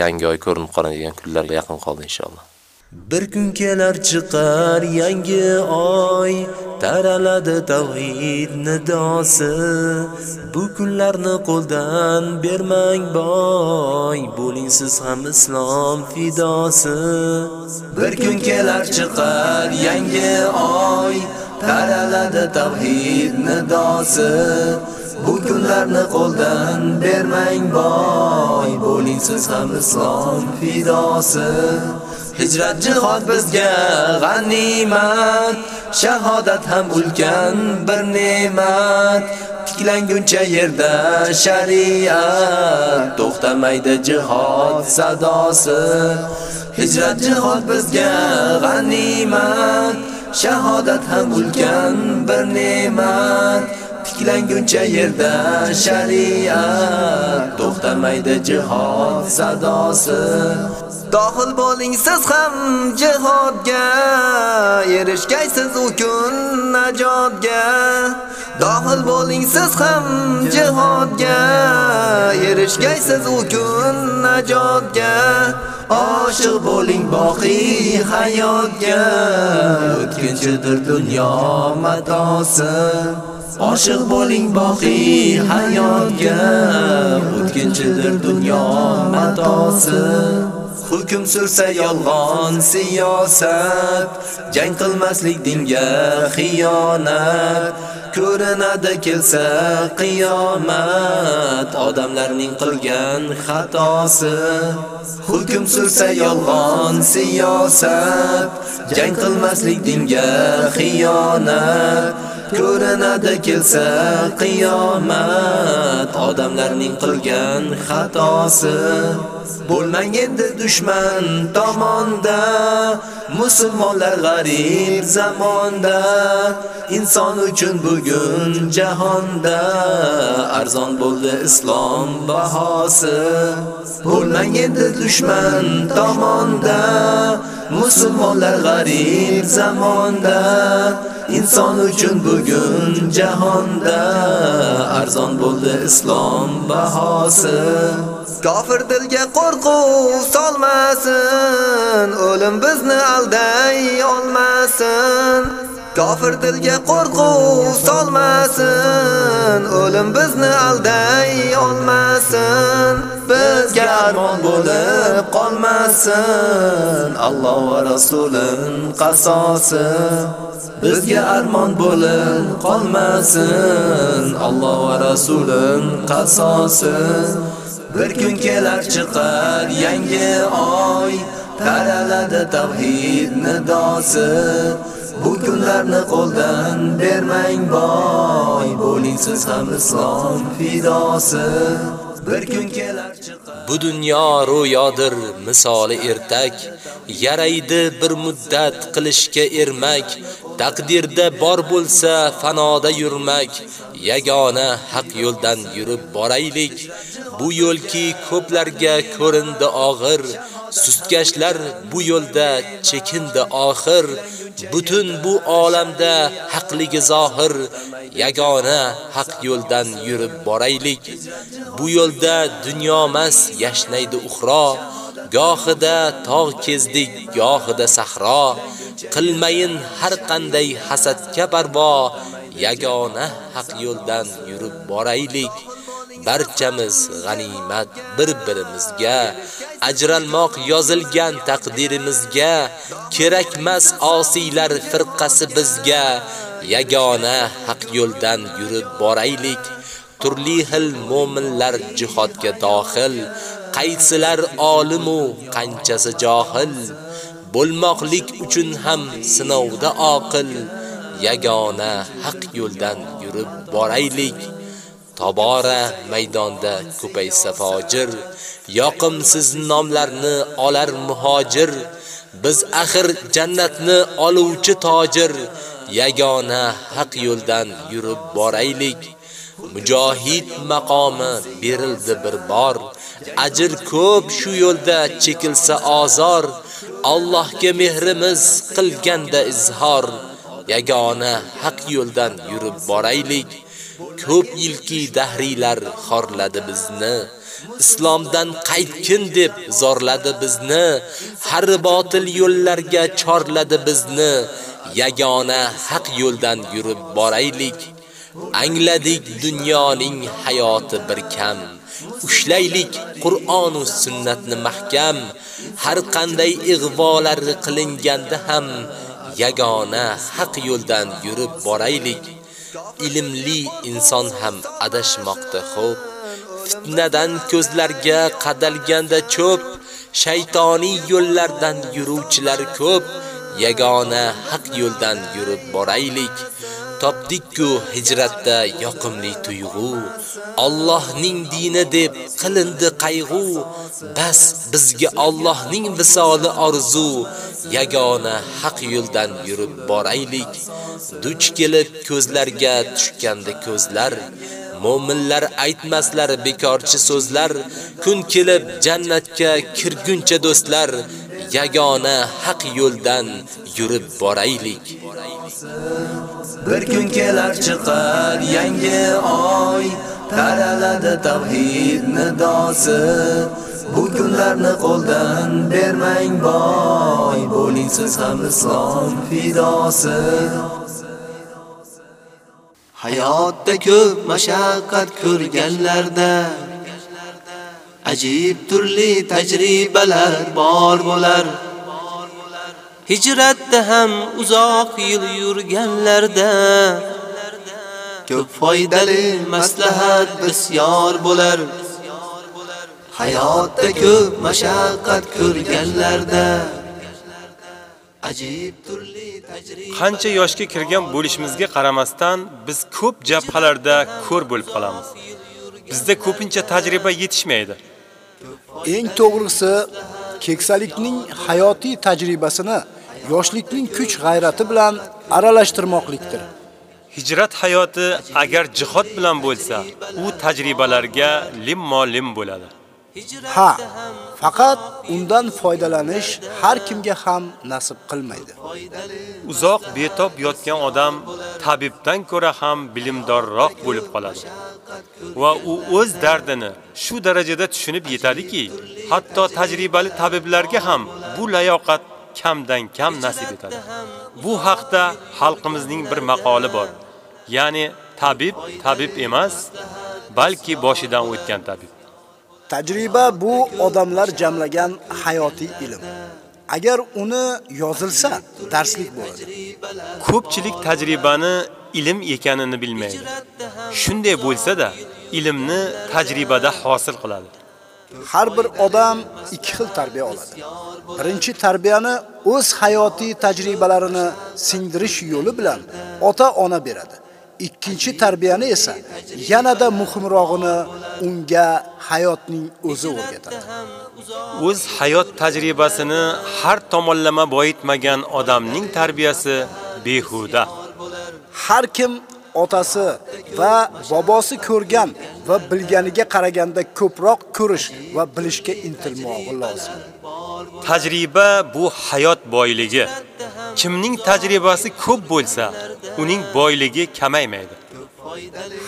Speaker 12: Yangi oy ko'rinib qoladigan kunlarga yaqin qoldi inshaalloh. Bir kun kelar chiqar yangi oy taraladi tavhid nidosi. Bu kunlarni qo'ldan bermang boy bo'ling siz ham islom fidosi. Bir kun kelar chiqar yangi oy taraladi tavhid nidosi. Bu kunlarni qo'ldan bermang boy bo'ling siz ham islom fidosi. Hijrat jihod bizga g'animat, shahodat ham ulkan bir ne'mat. Tiklanguncha yerda shariat, to'xtamaydi jihod sadosi. Hijrat jihod bizga g'animat, shahodat ham ulkan bir ne'mat. Tiklanguncha yerda shariat, to'xtamaydi jihod sadosi. Dohil bo'ling siz ham jihodga, erishgaysiz u kun najotga. Dohil bo'ling siz ham jihodga, erishgaysiz u kun najotga. Oshiq bo'ling boqiy hayotga, o'tkinchidir dunyo matosi. Oshiq bo'ling boqiy hayotga, o'tkinchidir dunyo matosi. Hukm sursa yolg'on siyosat, jang qilmaslik dinga xiyonat. Ko'rinadi kelsa qiyomat, odamlarning qilgan xatosi. Hukm sursa yolg'on siyosat, jang qilmaslik dinga xiyonat. Ko'rinadi kelsa qiyomat, odamlarning qilgan xatosi. Bo'lmang endi dushman tomonda, musulmonlar g'arib zamonda. Inson uchun bugun jahonda arzon bo'ldi islom bahosi. Bo'lmang endi dushman tomonda, musulmonlar g'arib zamonda. Inson uchun bugun jahonda arzon bo'ldi islom bahosi. Kofir dilga qo'rquv solmasin, o'lim bizni alday olmasin. Kofir dilga qo'rquv solmasin, o'lim bizni alday olmasin. Bizga armon bo'lib qolmasin, Alloh va rasulining qasosi. Bizga armon bo'lib qolmasin, Alloh va Rasulun qasosi. Bir kun kelar chiqar yangi oy, taraladi tavhid nidosi. Bu kunlarni qo'ldan bermang boy, bo'ling siz ham islom fidosi. Bir kun kelar chiqar.
Speaker 25: Bu dunyo ro'yodir misoli ertak, yaraydi bir muddat qilishga ermak, taqdirda bor bo'lsa fanoda yurmak, yagona haq yo'ldan yurib boraylik. Bu yo'lki ko'plarga ko'rindi og'ir, sustkashlar bu yo'lda chekindi oxir. Butun bu olamda haqligi zohir, yagona haq yo'ldan yurib boraylik. Bu yo'lda dunyomas yashnaydi uxro, gohida tog' kezdik, gohida sahro. Qilmayin har qanday hasadga barbo, yagona haq yo'ldan yurib boraylik. Barchamiz g'animat bir-birimizga ajralmoq yozilgan taqdirimizga kerakmas osiylar firqasi bizga yagona haq yo'ldan yurib boraylik. Turli xil mu'minlar jihodga dohil qaysilar olimu qanchasi johil. Bo'lmoqlik uchun ham sinovda oqil yagona haq yo'ldan yurib boraylik. Tobora maydonda ko'paysa fojir yoqimsiz nomlarni olar muhojir. Biz axir jannatni oluvchi tojir yagona haq yo'ldan yurib boraylik. Mujohid maqomi berildi bir bor ajr ko'p shu yo'lda chekilsa azor Allohga mehrimiz qilganda izhor yagona haq yo'ldan yurib boraylik. Ko'p yilki dahriylar xorladi bizni
Speaker 12: islomdan qaytkin deb zorladi bizni, har botil yo'llarga chorladi bizni. Yagona haq yo'ldan yurib boraylik. Angladik dunyoning hayoti bir kam. Ushlaylik Qur'on va sunnatni mahkam. Har qanday ig'volar qilinganda ham yagona haq yo'ldan yurib boraylik. Ilmli inson ham adashmoqda xo'p. Fitnadan ko'zlarga qadalganda cho'p, shaytoniy yo'llardan yuruvchilar ko'p. Yagona haq yo'ldan yurib boraylik. Topdik-ku hijratda yoqimli tuyg'u. Allohning dini deb qilindi qayg'u. Bas bizga Allohning visoli orzu. Yagona haq yo'ldan yurib boraylik. Duch kelib ko'zlarga tushganda ko'zlar Mo'minlar aytmaslar bekorchi so'zlar, kun kelib jannatga kirguncha do'stlar, yagona haq yo'ldan yurib boraylik.
Speaker 6: Bir kun kelar chiqar yangi oy, taraladi tavhid nidosi. Bu kunlarni qo'ldan bermang boy, bo'ling siz ham islom fidosi. Hayotda ko'p mashaqqat ko'rganlarda ajib turli tajribalar bor bo'lar. Hijratda ham uzoq yil yurganlarda ko'p foydali maslahat bisyor bo'lar. Hayotda ko'p mashaqqat ko'rganlarda ajib turli
Speaker 2: Qancha yoshga kirgan bo'lishimizga qaramasdan biz ko'p jabhalarda ko'r bo'lib qolamiz. Bizda ko'pincha tajriba yetishmaydi.
Speaker 3: Eng to'g'risi keksalikning hayotiy tajribasini yoshlikning kuch g'ayrati bilan aralashtirmoqlikdir.
Speaker 2: Hijrat hayoti agar jihod bilan bo'lsa, u tajribalarga limmo-lim bo'ladi.
Speaker 3: Ha, faqat undan foydalanish har kimga ham nasib qilmaydi.
Speaker 2: Uzoq betob yotgan odam tabibdan ko'ra ham bilimdorroq bo'lib qoladi. Va u o'z dardini shu darajada tushunib yetadiki, hatto tajribali tabiblarga ham bu layoqat kamdan kam nasib etadi. Bu haqda xalqimizning bir maqoli bor. Ya'ni tabib tabib emas, balki boshidan o'tgan tabib.
Speaker 3: Tajriba bu odamlar jamlagan hayotiy ilm. Agar uni yozilsa, darslik bo'ladi.
Speaker 2: Ko'pchilik tajribani ilm ekanini bilmaydi. Shunday bo'lsa-da, ilmni tajribada hosil qiladi.
Speaker 3: Har bir odam ikki xil tarbiya oladi. Birinchi tarbiyani o'z hayotiy tajribalarini singdirish yo'li bilan ota-ona beradi. Ikkinchi tarbiyani esa yanada muhimrog'ini unga hayotning o'zi o'rgatadi.
Speaker 2: O'z hayot tajribasini har tomonlama boyitmagan odamning tarbiyasi behuda.
Speaker 3: Har kim otasi va bobosi ko'rgan va bilganiga qaraganda ko'proq ko'rish va bilishga intilmog'i lozim.
Speaker 2: Tajriba bu hayot boyligi. Kimning tajribasi ko'p bo'lsa, uning boyligi kamaymaydi.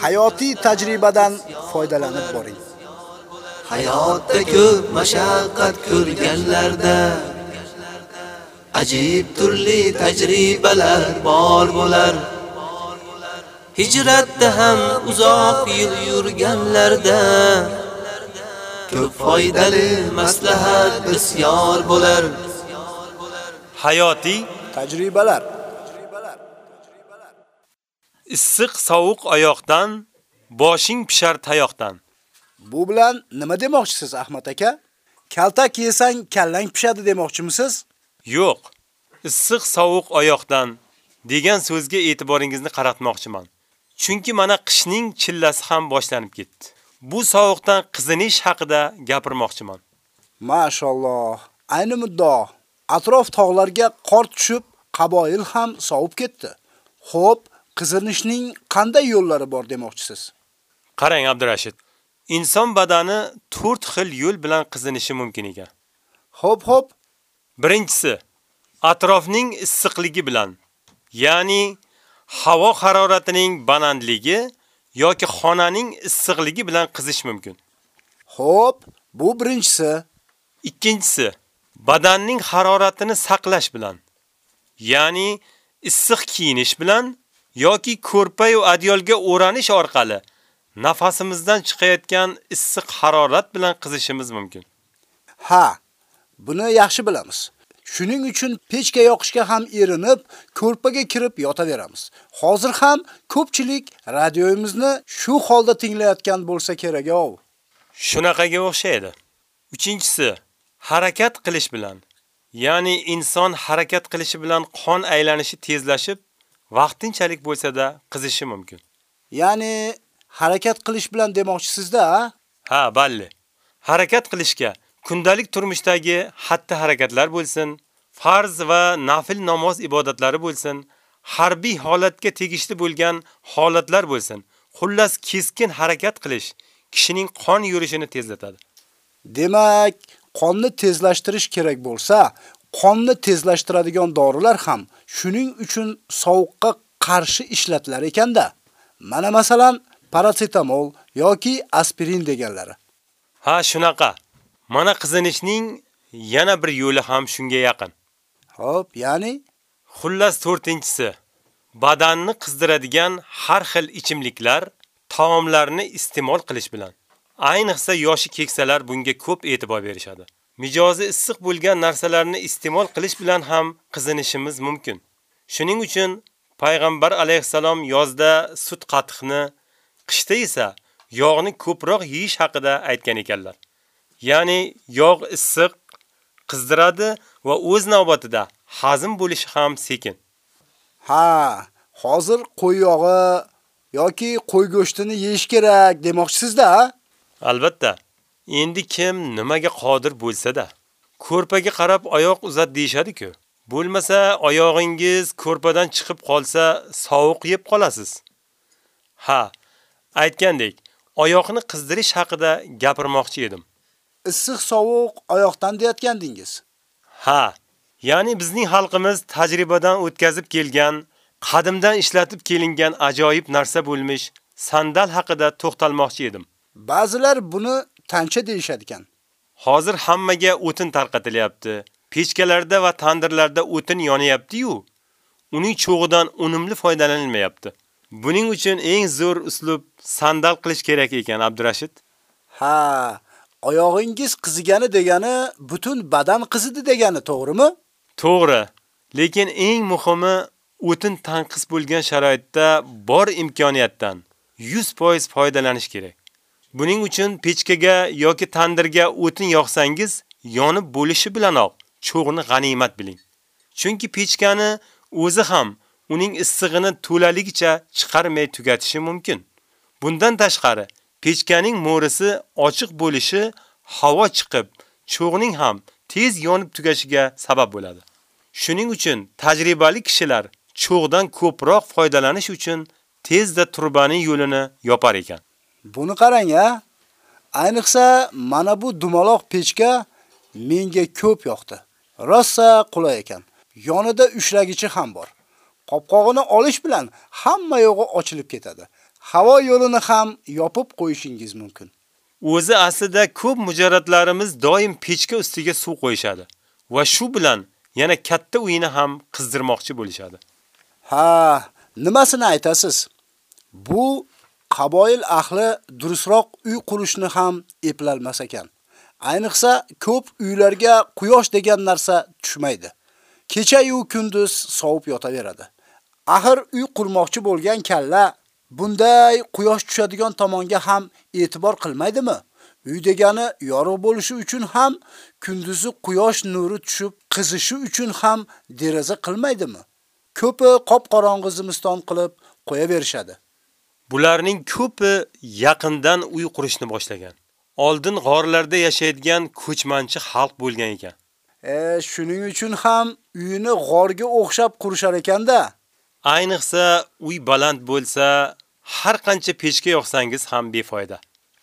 Speaker 3: Hayotiy tajribadan foydalanib boring.
Speaker 6: Hayotda ko'p mashaqqat ko'rganlarda ajib turli tajribalar bor bo'lar. Hijratda ham uzoq yil yurganlarda ko'p foydali maslahat bisyor bo'lar.
Speaker 2: Hayotiy
Speaker 3: tajribalar
Speaker 2: Issiq sovuq oyoqdan, boshing pishar tayoqdan.
Speaker 3: Bu bilan nima demoqchisiz Ahmad aka? Kaltak yesang kallang pishadi demoqchimisiz?
Speaker 2: Yo'q. Issiq sovuq oyoqdan degan so'zga e'tiboringizni qaratmoqchiman. Chunki mana qishning chillasi ham boshlanib ketdi. Bu sovuqdan qizinish haqida gapirmoqchiman.
Speaker 3: Mashalloh, ayni muddo. Atrof tog'larga qor tushib, qaboil ham sovib ketdi. Xo'p, qizinishning qanday yo'llari bor demoqchisiz?
Speaker 2: Qarang Abdurashid. Inson badani 4 xil yo'l bilan qizinishi mumkin ekan.
Speaker 3: Xo'p, xo'p.
Speaker 2: Birinchisi, atrofning issiqligi bilan, ya'ni havo haroratining balandligi yoki xonaning issiqligi bilan qizish mumkin.
Speaker 3: Xo'p, bu birinchisi.
Speaker 2: Ikkinchisi, badanning haroratini saqlash bilan, ya'ni issiq kiyinish bilan yoki ko'rpa va adyolga o'ranish orqali nafasimizdan chiqayotgan issiq harorat bilan qizishimiz mumkin.
Speaker 3: Ha, buni yaxshi bilamiz. Shuning uchun pechka yoqishga ham erinib, ko'rpaga kirib yotaveramiz. Hozir ham ko'pchilik radioyimizni shu holda tinglayotgan bo'lsa kerak-ov.
Speaker 2: Shunaqaga o'xshaydi. Uchinchisi, harakat qilish bilan, ya'ni inson harakat qilishi bilan qon aylanishi tezlashib, vaqtinchalik bo'lsa-da qizishi mumkin.
Speaker 3: Ya'ni harakat qilish bilan demoqchisizda?
Speaker 2: Ha, balli. Harakat qilishga kundalik turmushdagi xatti harakatlar bo'lsin, farz va nafil namoz ibodatlari bo'lsin, harbiy holatga tegishli bo'lgan holatlar bo'lsin. Xullas keskin harakat qilish kishining qon yurishini tezlatadi.
Speaker 3: Demak, qonni tezlashtirish kerak bo'lsa, qonni tezlashtiradigan dorilar ham shuning uchun sovuqqa qarshi ishlatilar ekanda. Mana masalan, paracetamol yoki aspirin deganlari.
Speaker 2: Ha, shunaqa. Mana qizinishning yana bir yo'li ham shunga yaqin.
Speaker 3: Xo'p, ya'ni
Speaker 2: xullas 4-inchisi badanni qizdiradigan har xil ichimliklar, taomlarni iste'mol qilish bilan. Ayniqsa yoshi keksalar bunga ko'p e'tibor berishadi. Mijozi issiq bo'lgan narsalarni iste'mol qilish bilan ham qizinishimiz mumkin. Shuning uchun payg'ambar alayhisalom yozda sut qatiqni, qishda esa yog'ni ko'proq yeyish haqida aytgan ekanlar. Ya'ni yog' issiq qizdiradi va o'z navbatida hazm bo'lishi ham sekin.
Speaker 3: Ha, hozir qo'y yog'i yoki qo'y go'shtini yeyish kerak demoqchisizda?
Speaker 2: Albatta. Endi kim nimaga qodir bo'lsa-da, ko'rpaga qarab oyoq uzat deyshadi-ku. Bo'lmasa oyog'ingiz ko'rpadan chiqib qolsa, sovuq yeb qolasiz. Ha, aytgandek, oyoqni qizdirish haqida gapirmoqchi edim.
Speaker 3: Issiq sovuq oyoqdan deyotgandingiz.
Speaker 2: Ha, ya'ni bizning xalqimiz tajribadan o'tkazib kelgan, qadimdan ishlatib kelingan ajoyib narsa bo'lmish sandal haqida to'xtalmoqchi edim.
Speaker 3: Ba'zilar buni tancha deyshadi ekan.
Speaker 2: Hozir hammaga o'tin tarqatilyapti. Pechkalarda va tandirlarda o'tin yonyapti-yu, uning cho'g'idan unumli foydalanilmayapti. Buning uchun eng zo'r uslub sandal qilish kerak ekan, Abdurashid.
Speaker 3: Ha, oyog'ingiz qizigani degani butun badan qizidi degani, to'g'rimi?
Speaker 2: To'g'ri. Lekin eng muhimi o'tin tanqis bo'lgan sharoitda bor imkoniyatdan 100% foydalanish kerak. Buning uchun pechkaga yoki tandirga o'tin yoqsangiz, yonib bo'lishi bilanoq cho'g'ni g'animat biling. Chunki pechkani o'zi ham uning issig'ini to'laligicha chiqarmay tugatishi mumkin. Bundan tashqari, pechkaning mo'risi ochiq bo'lishi havo chiqib, cho'g'ning ham tez yonib tugashiga sabab bo'ladi. Shuning uchun tajribali kishilar cho'g'dan ko'proq foydalanish uchun tezda turbaning yo'lini yopar ekan.
Speaker 3: Buni qarang-a. Ayniqsa mana bu dumaloq pechka menga ko'p yoqdi. Rossa qulay ekan. Yonida ushlagichi ham bor. Qopqog'ini olish bilan hamma yo'g'i ochilib ketadi. Havo yo'lini ham yopib qo'yishingiz mumkin.
Speaker 2: O'zi aslida ko'p mujarratlarimiz doim pechka ustiga suv qo'yishadi va shu bilan yana katta uyini ham qizdirmoqchi bo'lishadi.
Speaker 3: Ha, nimasini aytasiz? Bu qaboil ahli durustroq uy qurishni ham eplalmas ekan. Ayniqsa ko'p uylarga quyosh degan narsa tushmaydi. Kecha-yu kunduz sovib yotaveradi. Axir uy qurmoqchi bo'lgan kalla bunday quyosh tushadigan tomonga ham e'tibor qilmaydimi? Uy degani yorug' bo'lishi uchun ham, kunduzi quyosh nuri tushib qizishi uchun ham deraza qilmaydimi? Ko'pi qop-qorong'i zimiston qilib qo'yaverishadi.
Speaker 2: Bularning ko'pi yaqindan uy qurishni boshlagan. Oldin g'orlarda yashaydigan ko'chmanchi xalq bo'lgan ekan.
Speaker 3: E, shuning uchun ham uyini g'orga o'xshab qurishar ekanda.
Speaker 2: Ayniqsa uy baland bo'lsa, har qancha pechka yoqsangiz ham befoyda.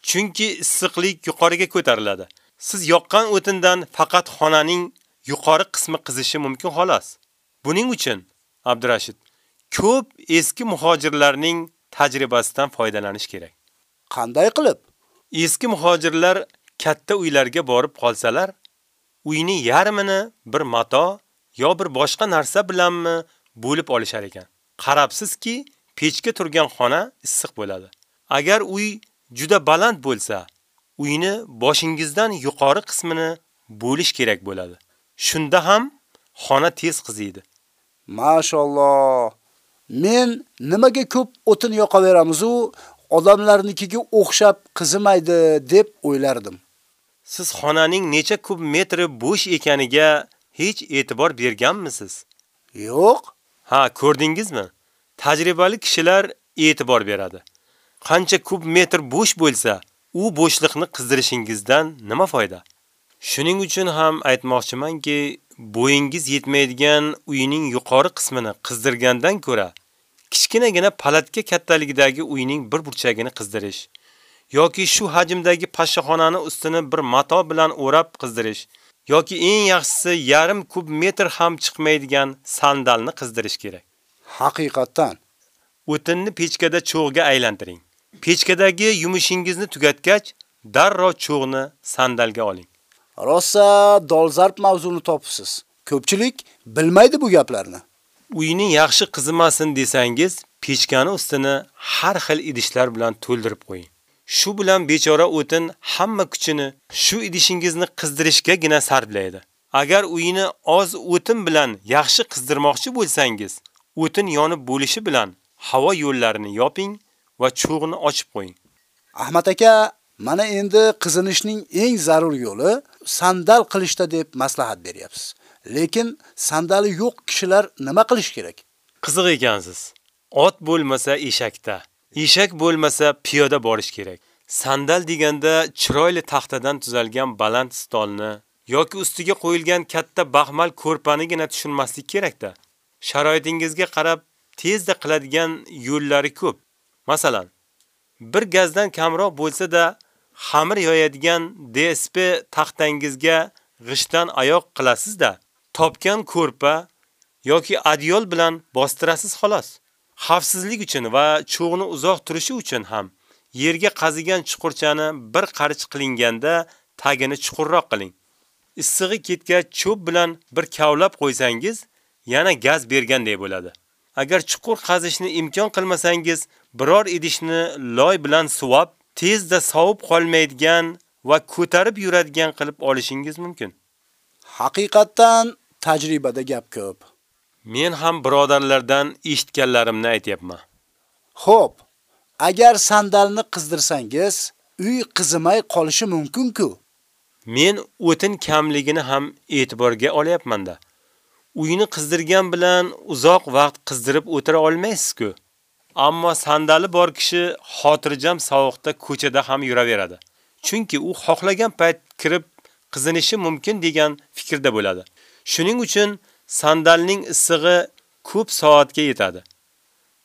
Speaker 2: Chunki issiqlik yuqoriga ko'tariladi. Siz yoqqan o'tindan faqat xonaning yuqori qismi qizishi mumkin xolos. Buning uchun Abdurashid ko'p eski muhojirlarning tajribasidan foydalanish kerak.
Speaker 3: Qanday qilib?
Speaker 2: Eski muhojirlar katta uylarga borib qolsalar, uyni yarmini bir mato yo bir boshqa narsa bilanmi bo'lib olishar ekan. Qarabsizki, pechga turgan xona issiq bo'ladi. Agar uy juda baland bo'lsa, uyni boshingizdan yuqori qismini bo'lish kerak bo'ladi. Shunda ham xona tez qiziydi.
Speaker 3: Mashalloh. Men nimaga ko'p o'tin yoqaveramiz u odamlarnikiga o'xshab qizimaydi deb o'ylardim.
Speaker 2: Siz xonaning necha kub metri bo'sh ekaniga hech e'tibor berganmisiz?
Speaker 3: Yo'q.
Speaker 2: Ha, ko'rdingizmi? Tajribali kishilar e'tibor beradi. Qancha kub metr bo'sh bo'lsa, u bo'shliqni qizdirishingizdan nima foyda? Shuning uchun ham aytmoqchimanki, bo'yingiz yetmaydigan uyning yuqori qismini qizdirgandan ko'ra, kichkinagina palatka kattaligidagi uyning bir burchagini qizdirish yoki shu hajmdagi pashshaxonani ustini bir mato bilan o'rab qizdirish yoki eng yaxshisi yarim kub metr ham chiqmaydigan sandalni qizdirish kerak.
Speaker 3: Haqiqatan.
Speaker 2: O'tinni pechkada cho'g'ga aylantiring. Pechkadagi yumushingizni tugatgach, darrov cho'g'ni sandalga oling.
Speaker 3: Rosa dolzarb mavzuni topsiz. Ko'pchilik bilmaydi bu gaplarni.
Speaker 2: Uyni yaxshi qizimasin desangiz, pechkani ustini har xil idishlar bilan to'ldirib qo'ying. Shu bilan bechora o'tin hamma kuchini shu idishingizni qizdirishgagina sarflaydi. Agar uyini oz o'tin bilan yaxshi qizdirmoqchi bo'lsangiz, o'tin yonib bo'lishi bilan havo yo'llarini yoping va cho'g'ni ochib qo'ying.
Speaker 3: Ahmad aka, mana endi qizinishning eng zarur yo'li sandal qilishda deb maslahat beryapsiz. Lekin sandali yo'q kishilar nima qilish kerak?
Speaker 2: Qiziq ekansiz. Ot bo'lmasa eshakda, eshak bo'lmasa piyoda borish kerak. Sandal deganda chiroyli taxtadan tuzalgan baland stolni yoki ustiga qo'yilgan katta baxmal ko'rpanigina tushunmaslik kerakda. Sharoitingizga qarab tezda qiladigan yo'llari ko'p. Masalan, bir gazdan kamroq bo'lsa-da, xamir yoyadigan DSP taxtangizga g'ishdan oyoq qilasiz-da, topgan ko'rpa yoki adyol bilan bostirasiz xolos. Xavfsizlik uchun va cho'g'ni uzoq turishi uchun ham yerga qazigan chuqurchani bir qarich qilinganda tagini chuqurroq qiling. Issig'i ketgach cho'p bilan bir kavlab qo'ysangiz, yana gaz berganday bo'ladi. Agar chuqur qazishni imkon qilmasangiz, biror idishni loy bilan suvab, tezda sovib qolmaydigan va ko'tarib yuradigan qilib olishingiz mumkin.
Speaker 3: Haqiqatdan tajribada gap ko'p.
Speaker 2: Men ham birodarlardan eshitganlarimni aytyapman.
Speaker 3: Xo'p, agar sandalni qizdirsangiz, uy qizimay qolishi mumkin-ku.
Speaker 2: Men o'tin kamligini ham e'tiborga olyapman-da. Uyni qizdirgan bilan uzoq vaqt qizdirib o'tira olmaysiz-ku. Ammo sandali bor kishi xotirjam sovuqda ko'chada ham yuraveradi. Chunki u xohlagan payt kirib qizinishi mumkin degan fikrda bo'ladi. Shuning uchun sandalning issig'i ko'p soatga yetadi.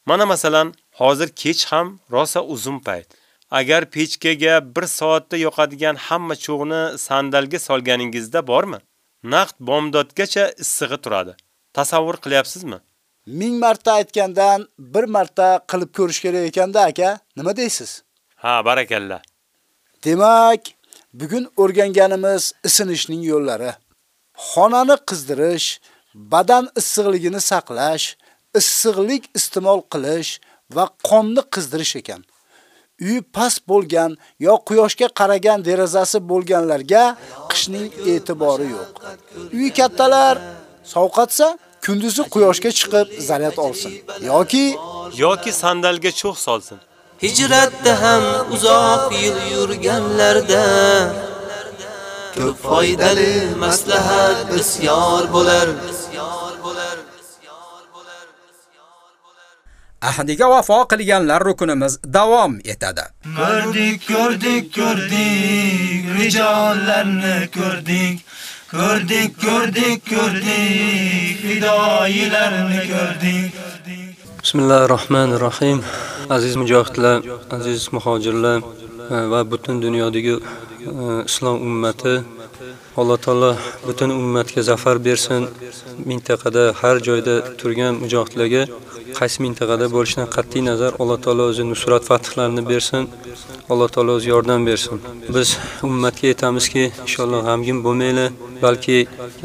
Speaker 2: Mana masalan, hozir kech ham rosa uzun payt. Agar pechkaga 1 soatda yoqadigan hamma cho'g'ni sandalga solganingizda bormi? Naqd bomdodgacha issig'i turadi. Tasavvur qilyapsizmi?
Speaker 3: Ming marta aytgandan bir marta qilib ko'rish kerak ekanda aka, nima deysiz?
Speaker 2: Ha, barakalla.
Speaker 3: Demak, bugun o'rganganimiz isinishning yo'llari. Xonani qizdirish, badan issiqligini saqlash, issiqlik iste'mol qilish va qonni qizdirish ekan. Uyi past bo'lgan yo quyoshga qaragan derazasi bo'lganlarga qishning e'tibori yo'q. Uyi kattalar sovqatsa kunduzi quyoshga chiqib zaryad olsin yoki
Speaker 2: yoki sandalga cho'g' solsin.
Speaker 6: Hijratda ham uzoq yil yurganlarda ko'p foydali maslahat bisyor bo'lar.
Speaker 5: Ahdiga vafo qilganlar rukunimiz davom etadi.
Speaker 21: Ko'rdik, ko'rdik, ko'rdik, rijollarni ko'rdik. Ko'rdik, ko'rdik, ko'rdik, fidoyilarni ko'rdik.
Speaker 10: Bismillahirrohmanirrohim. Aziz mujohidlar, aziz muhojirlar va butun dunyodagi islom ummati
Speaker 26: Alloh taolo butun ummatga zafar bersin. Mintaqada har joyda turgan mujohidlarga qaysi mintaqada bo'lishidan qat'iy nazar Alloh taolo o'zi nusrat fathlarini bersin. Alloh taolo o'zi yordam bersin. Biz ummatga aytamizki, inshaalloh g'amgin bo'lmanglar balki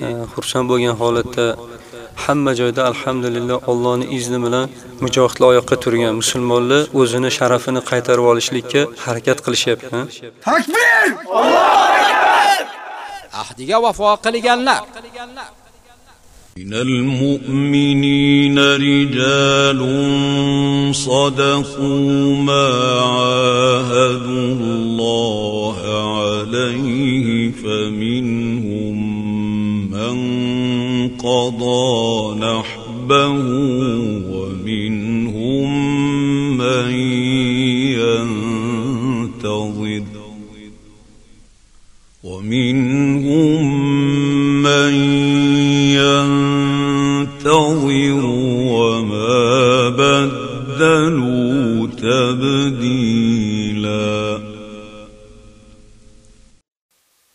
Speaker 26: e, xursand bo'lgan holatda hamma joyda alhamdulillah Allohning izni bilan mujohidlar oyoqqa turgan musulmonlar o'zini sharafini qaytarib olishlikka harakat qilishyapti.
Speaker 5: Takbir! Alloh Ahdiga vafo qilganlar.
Speaker 27: من المؤمنين رجال صدقوا ما عاهدوا الله عليه فمنهم من قضى نحبه ومنهم من ومنهم من ينتظر وما بدلوا تبديلا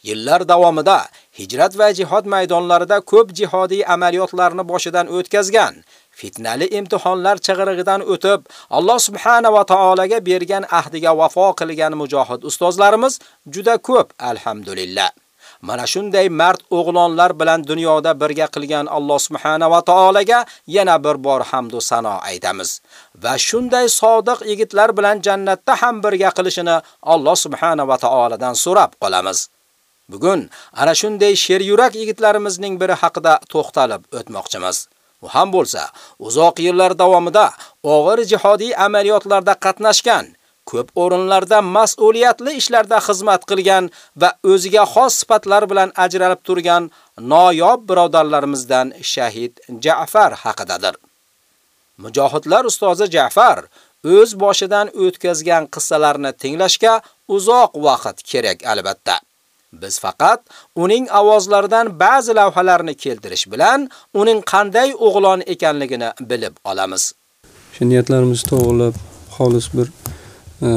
Speaker 5: Yillar davomida hijrat va jihad maydonlarida ko'p jihodiy amaliyotlarni boshidan o'tkazgan, fitnali imtihonlar chig'irig'idan o'tib, Alloh subhanahu va taolaga bergan ahdiga vafo qilgan mujohid ustozlarimiz juda ko'p, alhamdulillah. Mana shunday mard o'g'lonlar bilan dunyoda birga qilgan Alloh subhanahu va taolaga yana bir bor hamd va sano aytamiz. Va shunday sodiq yigitlar bilan jannatda ham birga qilishini Alloh subhanahu va taoladan so'rab qolamiz. Bugun ana shunday sher yurak yigitlarimizning biri haqida to'xtalib o'tmoqchimiz. U ham bo'lsa, uzoq yillar davomida og'ir jihodiy amaliyotlarda qatnashgan, ko'p o'rinlarda mas'uliyatli ishlarda xizmat qilgan va o'ziga xos sifatlar bilan ajralib turgan noyob birodarlarimizdan shahid Ja'far haqidadir. Mujohidlar ustozi Ja'far o'z boshidan o'tkazgan qissalarni tinglashga uzoq vaqt kerak albatta. Biz faqat uning ovozlaridan ba'zi lavhalarni keltirish bilan uning qanday o'g'lon ekanligini bilib olamiz.
Speaker 26: Shu niyatlarimizni to'g'rilab, xolis bir e,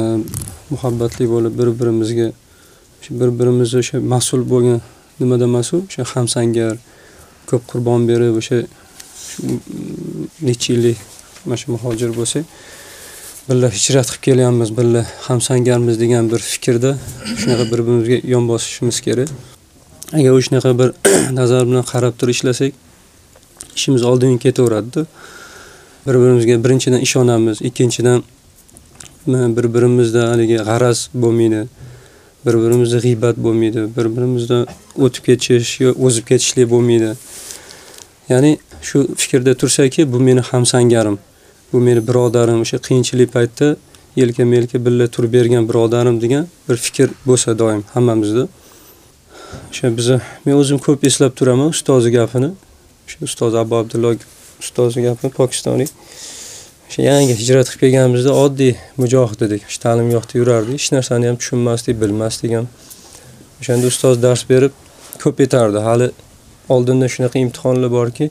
Speaker 26: muhabbatli bo'lib bir-birimizga shu bir-birimiz o'sha mas'ul bo'lgan nimada mas'ul, o'sha hamsangar ko'p qurbon berib o'sha necha yillik mana shu muhojir bo'lsak, birga hijrat qilib kelyapmiz, birga hamsangarmiz degan bir fikrda shunaqa bir-birimizga yon bosishimiz kerak. Agar shunaqa bir nazar bilan qarab turib ishlasak, ishimiz oldinga ketaveradi. Bir-birimizga birinchidan ishonamiz, ikkinchidan bir-birimizda haligi g'araz bo'lmaydi. Bir-birimizda g'iybat bo'lmaydi, bir-birimizdan o'tib ketish yo o'zib ketishlik bo'lmaydi. Ya'ni shu fikrda tursaki, bu meni hamsangarim. Bu meni birodarim o'sha qiyinchilik paytda yelka-melka birga turib bergan birodarim degan bir fikr bo'lsa doim hammamizda. O'sha bizni men o'zim ko'p eslab turaman ustozi gapini. O'sha ustoz Abu Abdulloh ustozi gapini pokistonlik O'sha yangi hijrat qilib kelganimizda oddiy mujohid edik. Hech ta'lim yo'qda yurardik. Hech narsani ham tushunmasdik, bilmasdik ham. O'shanda ustoz dars berib ko'p yetardi. Hali oldinda shunaqa imtihonlar borki,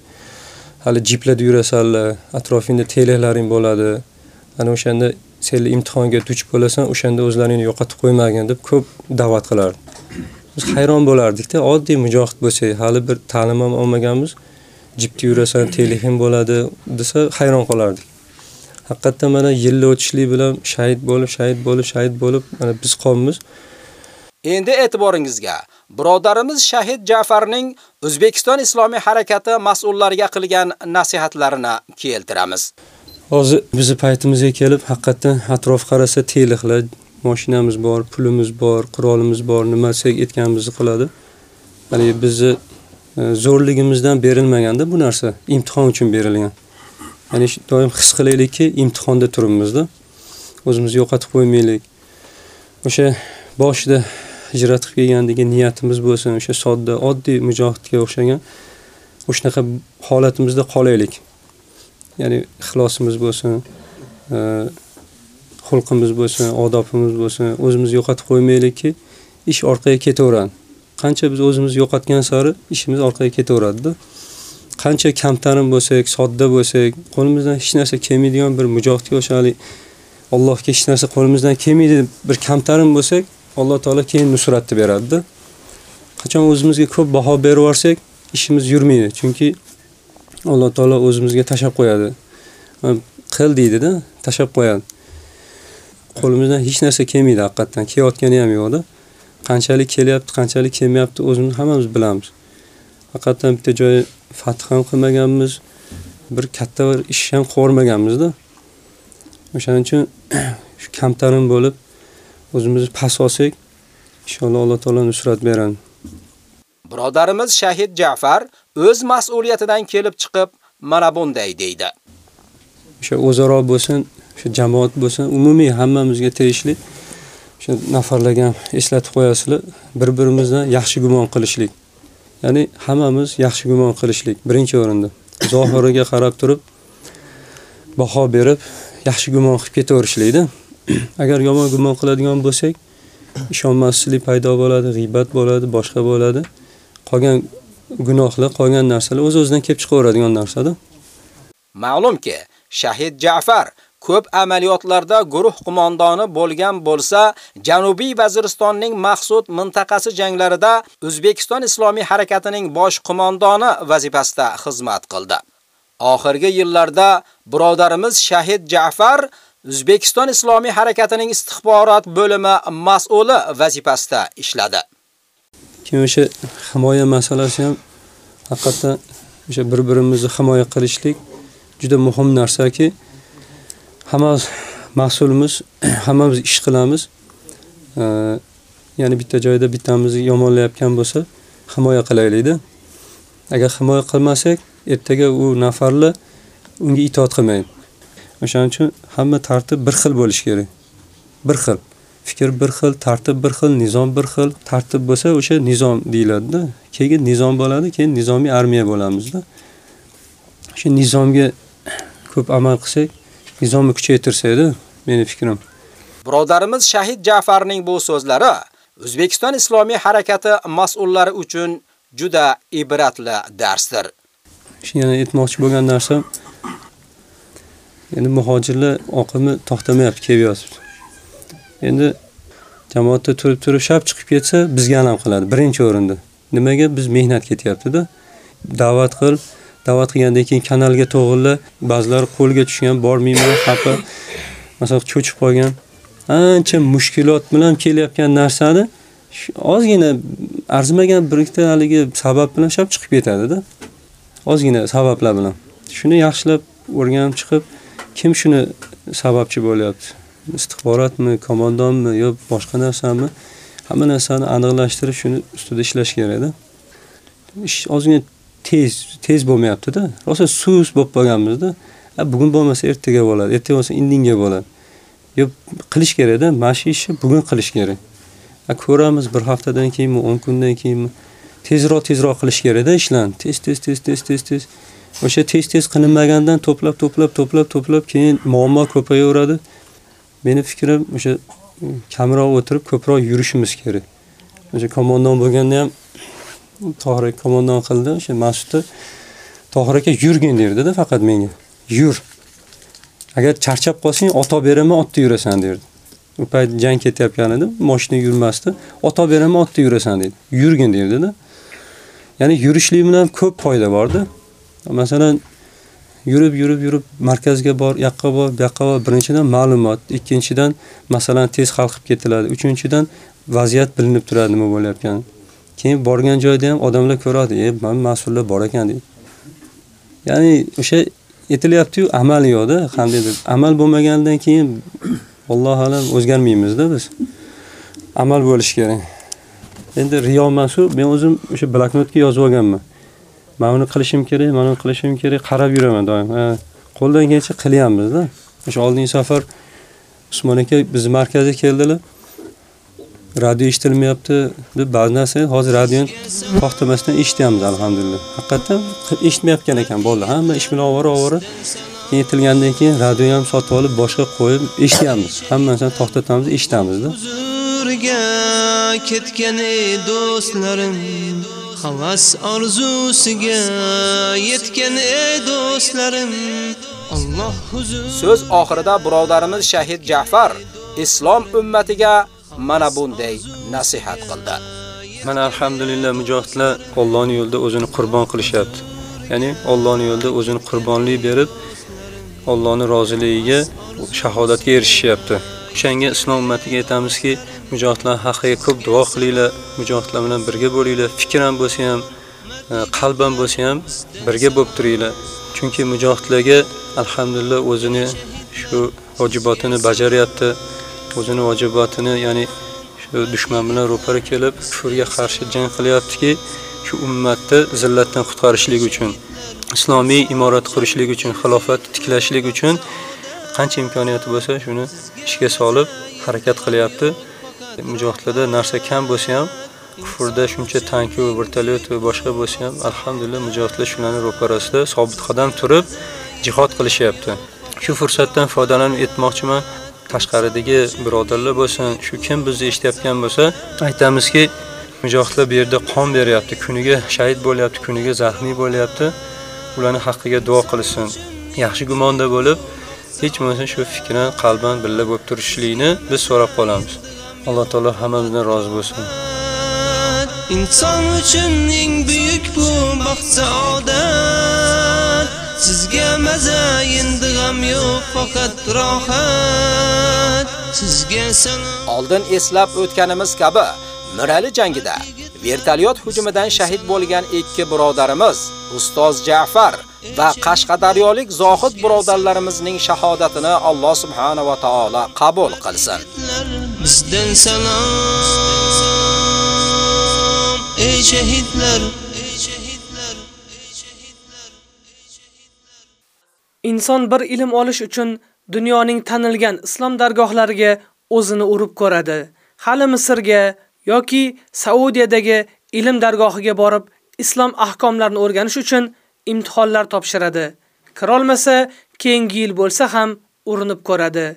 Speaker 26: hali jiplarda yurasanlar, atrofingda teleklaring bo'ladi. Ana o'shanda sen imtihonga duch bo'lasan, o'shanda o'zlaringni yo'qotib qo'ymagin deb ko'p da'vat qilardi. Biz hayron bo'lardik-da, oddiy mujohid bo'lsak, hali bir ta'lim ham olmaganmiz. Jipda yurasan, telefon bo'ladi desa hayron qolardik. Haqiqatdan mana yillar o'tishlik bilan shahid bo'lib, shahid bo'lib, shahid bo'lib, mana biz qolmiz.
Speaker 5: Endi e'tiboringizga birodarimiz Shahid Ja'farning O'zbekiston Islomiy harakati mas'ullariga qilgan nasihatlarini keltiramiz.
Speaker 26: Hozir bizni paytimizga kelib, haqiqatan atrof qarasa teliqlar, mashinamiz bor, pulimiz bor, qurolimiz bor, nima desak aytganimizni qiladi. Ya'ni bizni e, zo'rligimizdan berilmaganda bu narsa imtihon uchun berilgan. Ya'ni doim his qilaylikki, imtihonda turibmizda. O'zimizni yo'qotib qo'ymaylik. O'sha boshida hijrat qilib kelgandagi niyatimiz bo'lsin, o'sha sodda, oddiy mujohidga o'xshagan o'shanaqa holatimizda qolaylik. Ya'ni ixlosimiz bo'lsin, e, xulqimiz bo'lsin, odobimiz bo'lsin, o'zimizni yo'qotib qo'ymaylikki, ish orqaga ketaveradi. Qancha biz o'zimizni yo'qotgan sari ishimiz orqaga ketaveradi. Qancha kamtarin bo'lsak, sodda bo'lsak, qo'limizdan hech narsa kelmaydigan bir mujohidga o'xshalik Allohga hech narsa qo'limizdan kelmaydi bir kamtarin bo'lsak, Alloh taolo keyin nusratni beradi. qachon o'zimizga ko'p baho berib yuborsak, ishimiz yurmaydi. Chunki Alloh taolo o'zimizga tashab qo'yadi. Qil deydi-da, tashab qo'yadi. Qo'limizdan hech narsa kelmaydi haqiqatan. Kelayotgani ham yo'q-da. Qanchalik kelyapti, qanchalik kelmayapti o'zimiz hammamiz bilamiz. Haqiqatan bitta joy fath ham qilmaganmiz, bir katta bir ish ham qo'rmaganmiz-da. O'shaning uchun shu kamtarin bo'lib o'zimizni past olsak, inshaalloh Alloh taolo nusrat beradi.
Speaker 5: Birodarimiz Shahid Ja'far o'z mas'uliyatidan kelib chiqib mana bunday deydi.
Speaker 26: O'sha o'zaro bo'lsin, o'sha jamoat bo'lsin, umumiy hammamizga tegishli o'sha nafarlarga ham eslatib qo'yasizlar, bir-birimizdan yaxshi gumon qilishlik. Ya'ni hammamiz yaxshi gumon qilishlik birinchi o'rinda. Zohiriga qarab turib baho berib, yaxshi gumon qilib ketaverishlikda. Agar yomon gumon qiladigan bo'lsak, ishonmaslik paydo bo'ladi, g'iybat bo'ladi, boshqa bo'ladi. Qolgan gunohlar, qolgan narsalar o'z-o'zidan kelib chiqaveradigan narsada.
Speaker 5: Ma'lumki, Shahid Ja'far ko'p amaliyotlarda guruh qo'mondoni bo'lgan bo'lsa, Janubiy Vaziristonning Maqsud mintaqasi janglarida O'zbekiston Islomiy harakatining bosh qo'mondoni vazifasida xizmat qildi. Oxirgi yillarda birodarimiz Shahid Ja'far O'zbekiston Islomiy harakatining istixborot bo'limi mas'uli vazifasida ishladi.
Speaker 26: Keyin o'sha himoya masalasi ham haqiqatan o'sha bir-birimizni himoya qilishlik juda muhim narsaki, hammamiz mas'ulmiz, hammamiz ish qilamiz. Ya'ni bitta joyda bittamizni yomonlayotgan bo'lsa, himoya qilaylik-da. Agar himoya qilmasak, ertaga u nafarlar unga itoat qilmaydi. O'shaning uchun hamma tartib bir xil bo'lishi kerak. Bir xil. Fikr bir xil, tartib bir xil, nizom bir xil. Tartib bo'lsa o'sha nizom deyiladi-da. Keyin nizom bo'ladi, keyin nizomiy armiya bo'lamiz-da. Shu nizomga ko'p amal qilsak, nizomni kuchaytirsak-da, meni fikrim.
Speaker 5: Birodarimiz Shahid Ja'farning bu so'zlari O'zbekiston Islomiy harakati mas'ullari uchun juda ibratli darsdir.
Speaker 26: Shu yana aytmoqchi bo'lgan narsam endi muhojirlar oqimi to'xtamayapti, kelyapti. Endi jamoatda turib turib shab chiqib ketsa, bizga alam qiladi birinchi o'rinda. Nimaga biz mehnat ketyapti-da. Da'vat qil, da'vat qilgandan keyin kanalga to'g'illa, ba'zilar qo'lga tushgan, bormayman, xafa. Masalan, cho'chib qolgan. Ancha mushkulot bilan kelayotgan narsani ozgina arzimagan birikta haligi sabab bilan shab chiqib ketadi-da. Ozgina sabablar bilan. Shuni yaxshilab o'rganib chiqib, kim shuni sababchi bo'lyapti? Istixborotmi, komandonmi yo boshqa narsami? Hamma narsani aniqlashtirish, shuni ustida ishlash kerakda Ish ozgina tez, tez bo'lmayapti-da. Rosa sus bo'lib qolganmiz-da. Bugun bo'lmasa ertaga bo'ladi, ertaga bo'lmasa indinga bo'ladi. Yo qilish kerakda mana shu ishni bugun qilish kerak. Ko'ramiz bir haftadan keyinmi, 10 kundan keyinmi tezroq tezroq qilish kerak-da ishlarni. Tez tez tez tez tez tez. O'sha tez-tez qilinmagandan to'plab, to'plab, to'plab, to'plab keyin muammo ko'payaveradi. Meni fikrim o'sha mm, kamroq o'tirib ko'proq yurishimiz kerak. O'sha komandon bo'lganda ham Tohir aka qo'mondon qildi, o'sha Mas'udda Tohir aka yurgin derdi-da faqat menga. Yur. Agar charchab qolsang, oto beraman, otda yurasan derdi. U payt jang ketayotgan edi, mashina yurmasdi. Oto beraman, otda yurasan dedi. Yurgin derdi-da. Ya'ni yurishlik bilan ko'p foyda bordi. Masalan, yurib yurib yurib markazga bor, yoqqa bor, bu yoqqa bor. Birinchidan ma'lumot, ikkinchidan masalan tez hal qilib ketiladi. Uchinchidan vaziyat bilinib turadi nima bo'layotgani. Keyin borgan joyda ham odamlar ko'radi, "E, men mas'ullar bor ekan" deydi. Ya'ni o'sha etilyapti-yu amal yo'qda, qandaydir. Amal bo'lmagandan keyin Alloh alam o'zgarmaymiz-da biz. Amal bo'lish kerak. Endi riyo masu, men o'zim o'sha bloknotga yozib olganman. Mana buni qilishim kerak, mana buni qilishim kerak, qarab yuraman doim. Qo'ldan kelsa qilyapmizda O'sha oldingi safar Usmon aka bizni markazga keldilar. Radio eshitilmayapti deb ba'zi narsa hozir radioni to'xtamasdan eshityapmiz alhamdulillah. Haqiqatan eshitmayotgan ekan bo'ldi. Hamma ish bilan ovora ovora keyin aytilgandan keyin radio ham sotib olib boshqa qo'yib eshityapmiz. Hammasini to'xtatamiz, eshitamiz-da.
Speaker 21: huzurga ketgan ey do'stlarim havas orzusiga yetgan ey do'stlarim Alloh huzur
Speaker 5: So'z oxirida birodarimiz Shahid Ja'far islom ummatiga mana bunday nasihat qildi.
Speaker 26: Mana alhamdulillah mujohidlar Allohning yo'lida o'zini qurbon qilishyapti. Ya'ni Allohning yo'lida o'zini qurbonlik berib, Allohning roziligiga, shahodatga erishyapti. O'shanga islom ummatiga aytamizki, mujohidlar haqiga ko'p duo qilinglar, mujohidlar bilan birga bo'linglar, fikran bo'lsa ham, e, qalban bo'lsa ham birga bo'lib turinglar. Chunki mujohidlarga alhamdulillah o'zini shu vojibotini bajaryapti. O'zini vojibotini, ya'ni shu dushman bilan ro'para kelib, kufrga qarshi jang qilyaptiki, shu ummatni zillatdan qutqarishlik uchun, islomiy imorat qurishlik uchun, xilofat tiklashlik uchun qancha imkoniyati bo'lsa, shuni ishga solib harakat qilyapti. Mujohidlarda narsa kam bo'lsa ham, kufrda shuncha tank va vertolyot va boshqa bo'lsa ham, alhamdulillah mujohidlar shularning ro'parasida sobit qadam turib jihad qilishyapti. Shu fursatdan foydalanib aytmoqchiman, tashqaridagi birodarlar bo'lsin, shu kim bizni eshitayotgan bo'lsa, aytamizki, mujohidlar bu yerda qon beryapti, kuniga shahid bo'lyapti, kuniga zaxmiy bo'lyapti. Ularning haqqiga duo qilsin. Yaxshi gumonda bo'lib, hech bo'lmasa shu fikrni qalban birla bo'lib turishlikni biz so'rab qolamiz. Alloh taolo hammamizdan rozi bo'lsin.
Speaker 21: Inson uchun eng buyuk bu baxt saodat Sizga maza endi g'am yo'q faqat rohat Sizga salom
Speaker 5: Oldin eslab o'tganimiz kabi Mirali jangida vertolyot hujumidan shahid bo'lgan ikki birodarimiz ustoz Ja'far va Qashqadaryolik Zohid birodarlarimizning shahodatini Alloh subhanahu va taolo qabul qilsin.
Speaker 21: Bizdan salom ey shahidlar
Speaker 28: Inson bir ilm olish uchun dunyoning tanilgan islom dargohlariga o'zini urib ko'radi. Hali Misrga yoki Saudiyadagi ilm dargohiga borib, islom ahkomlarini o'rganish uchun imtihonlar topshiradi. Kirolmasa, keyingi yil bo'lsa ham urinib ko'radi.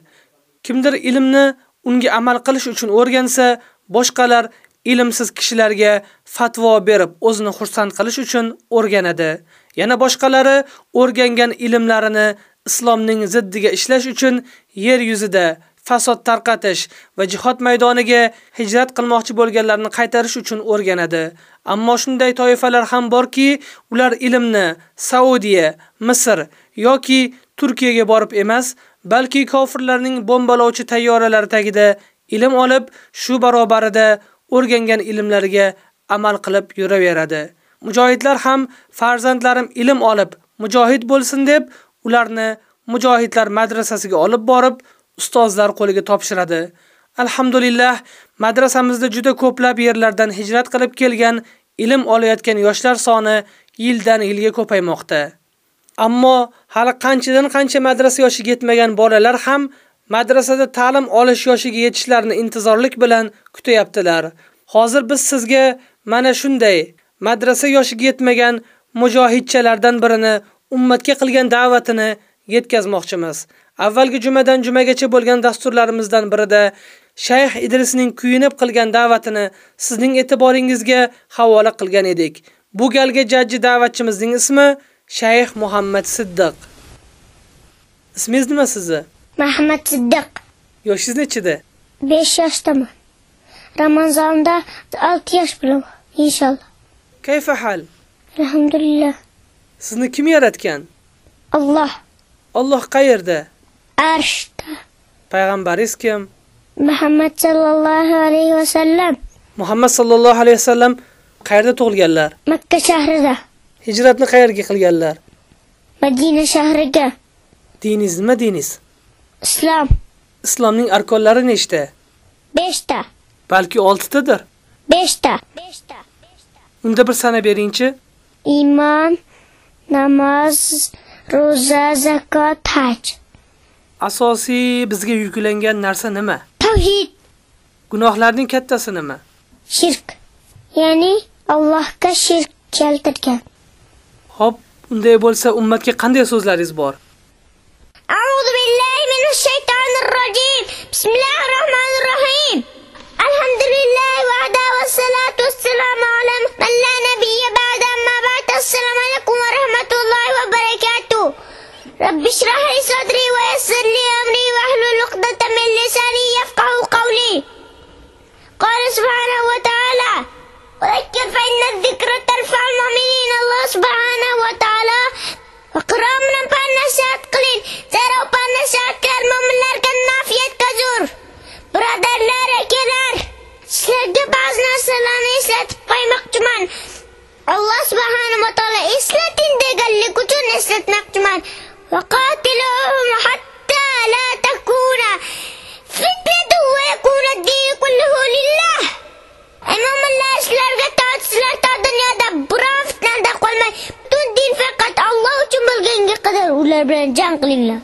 Speaker 28: Kimdir ilmni unga amal qilish uchun o'rgansa, boshqalar ilmsiz kishilarga fatvo berib o'zini xursand qilish uchun o'rganadi. Yana boshqalari o'rgangan ilmlarini islomning ziddiga ishlash uchun yer yuzida fasod tarqatish va jihod maydoniga hijrat qilmoqchi bo'lganlarni qaytarish uchun o'rganadi. Ammo shunday toifalar ham borki, ular ilmni Saudiya, Misr yoki Turkiyaga borib emas, balki kofirlarning bombalovchi tayyoralari tagida ilm olib, shu barobarida o'rgangan ilmlariga amal qilib yuraveradi. Mujohidlar ham farzandlarim ilm olib, mujohid bo'lsin deb ularni mujohidlar madrasasiga olib borib, ustozlar qo'liga topshiradi. Alhamdulillah, madrasamizda juda ko'plab yerlardan hijrat qilib kelgan ilm olayotgan yoshlar soni yildan yilga ko'paymoqda. Ammo hali qanchadan qancha madrasa yoshiga yetmagan bolalar ham madrasada ta'lim olish yoshiga yetishlarini intizorlik bilan kutayaptilar. Hozir biz sizga mana shunday madrasa yoshiga yetmagan mujohidchalardan birini ummatga qilgan da'vatini yetkazmoqchimiz. Avvalgi jumadan jumagacha bo'lgan dasturlarimizdan birida Shayx Idrisning kuyinib qilgan da'vatini sizning e'tiboringizga havola qilgan edik. Bu galgi jajji da'vatchimizning ismi Shayx Muhammad Siddiq. Ismingiz nima sizni?
Speaker 29: Muhammad Siddiq.
Speaker 28: Yoshingiz nechida?
Speaker 29: 5 yoshdaman. Ramazonda 6 yosh bo'laman, inshaalloh.
Speaker 28: Kayfa hal?
Speaker 29: Alhamdulillah.
Speaker 28: Sizni kim yaratgan?
Speaker 29: Alloh.
Speaker 28: Alloh qayerda?
Speaker 29: Arshda.
Speaker 28: Payg'ambaringiz kim?
Speaker 29: Muhammad sallallohu alayhi va sallam.
Speaker 28: Muhammad sallallohu alayhi va sallam qayerda tug'ilganlar?
Speaker 29: Makka shahrida.
Speaker 28: Hijratni qayerga qilganlar?
Speaker 29: Madina shahriga.
Speaker 28: Diningiz nima diningiz?
Speaker 29: Islom.
Speaker 28: Islomning arkonlari nechta?
Speaker 29: 5 ta.
Speaker 28: Balki 6 tadir.
Speaker 29: 5 ta.
Speaker 28: Unda bir sana beringchi.
Speaker 29: Iymon, namoz, ro'za, zakot, haj.
Speaker 28: Asosiy bizga yuklangan narsa nima?
Speaker 29: Tavhid.
Speaker 28: Gunohlarning kattasi nima?
Speaker 29: Shirk. Ya'ni Allohga shirk keltirgan.
Speaker 28: Hop, unday bo'lsa ummatga qanday so'zlaringiz bor?
Speaker 29: A'udhu billahi minash shaytonir rojim. Bismillahir rohmanir rohim. Alhamdulillahi wahda wassalatu wassalamu ala man la nabiyya ba'da amma ba'd. Assalomu alaykum va rahmatullohi va barakatuh. Rabbi shrah li sadri wa yassir li amri wa hlul 'uqdatam min lisani yafqahu qawli. Qala subhanahu wa ta'ala وذكر فإن الذكر ترفع المؤمنين الله سبحانه وتعالى. وقرامنا بالنشاط قليل. ترى بالنشاط كرم من لارك النافية كجور. برادر لارك كرار سلد بعضنا سلاني إسلات بأي مقتمان. الله سبحانه وتعالى إسلتين قال لكتون إسلات مقتمان. وقاتلهم حتى رجاء لله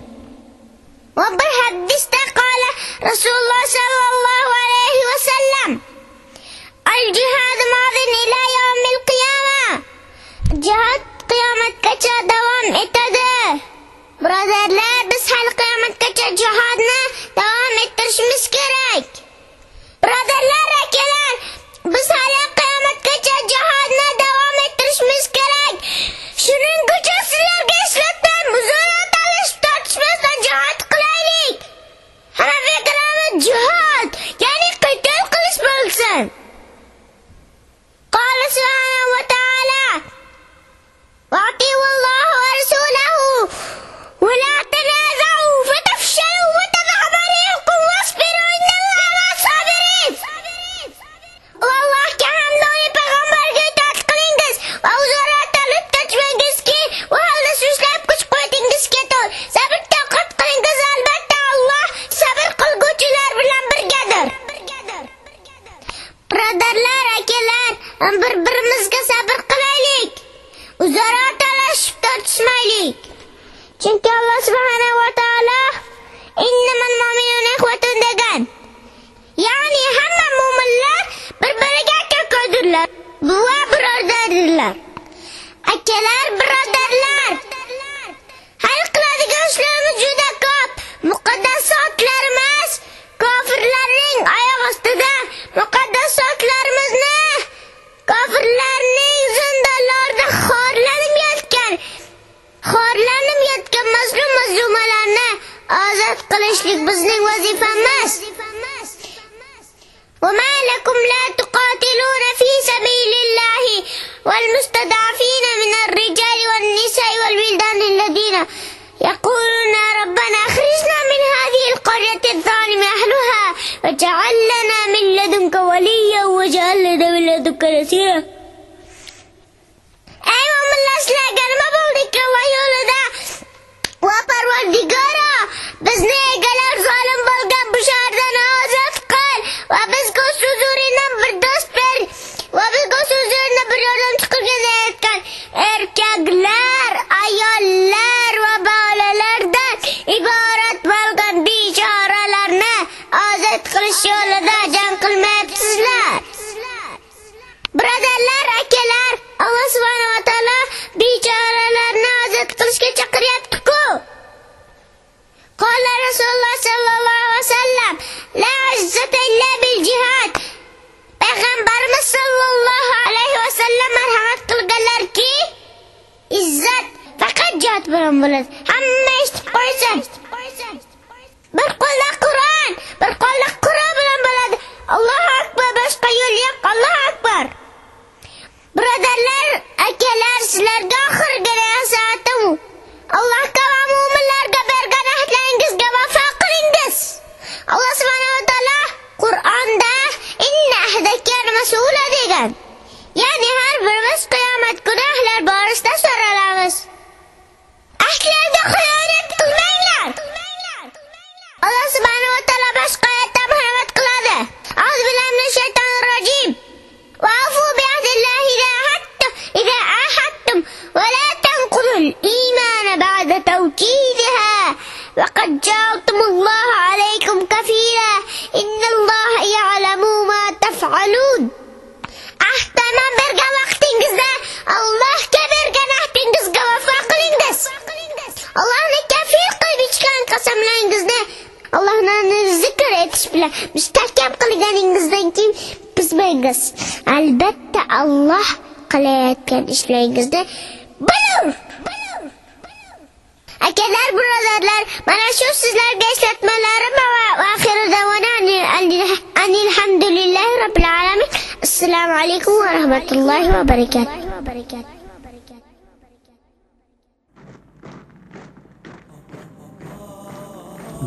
Speaker 29: barakat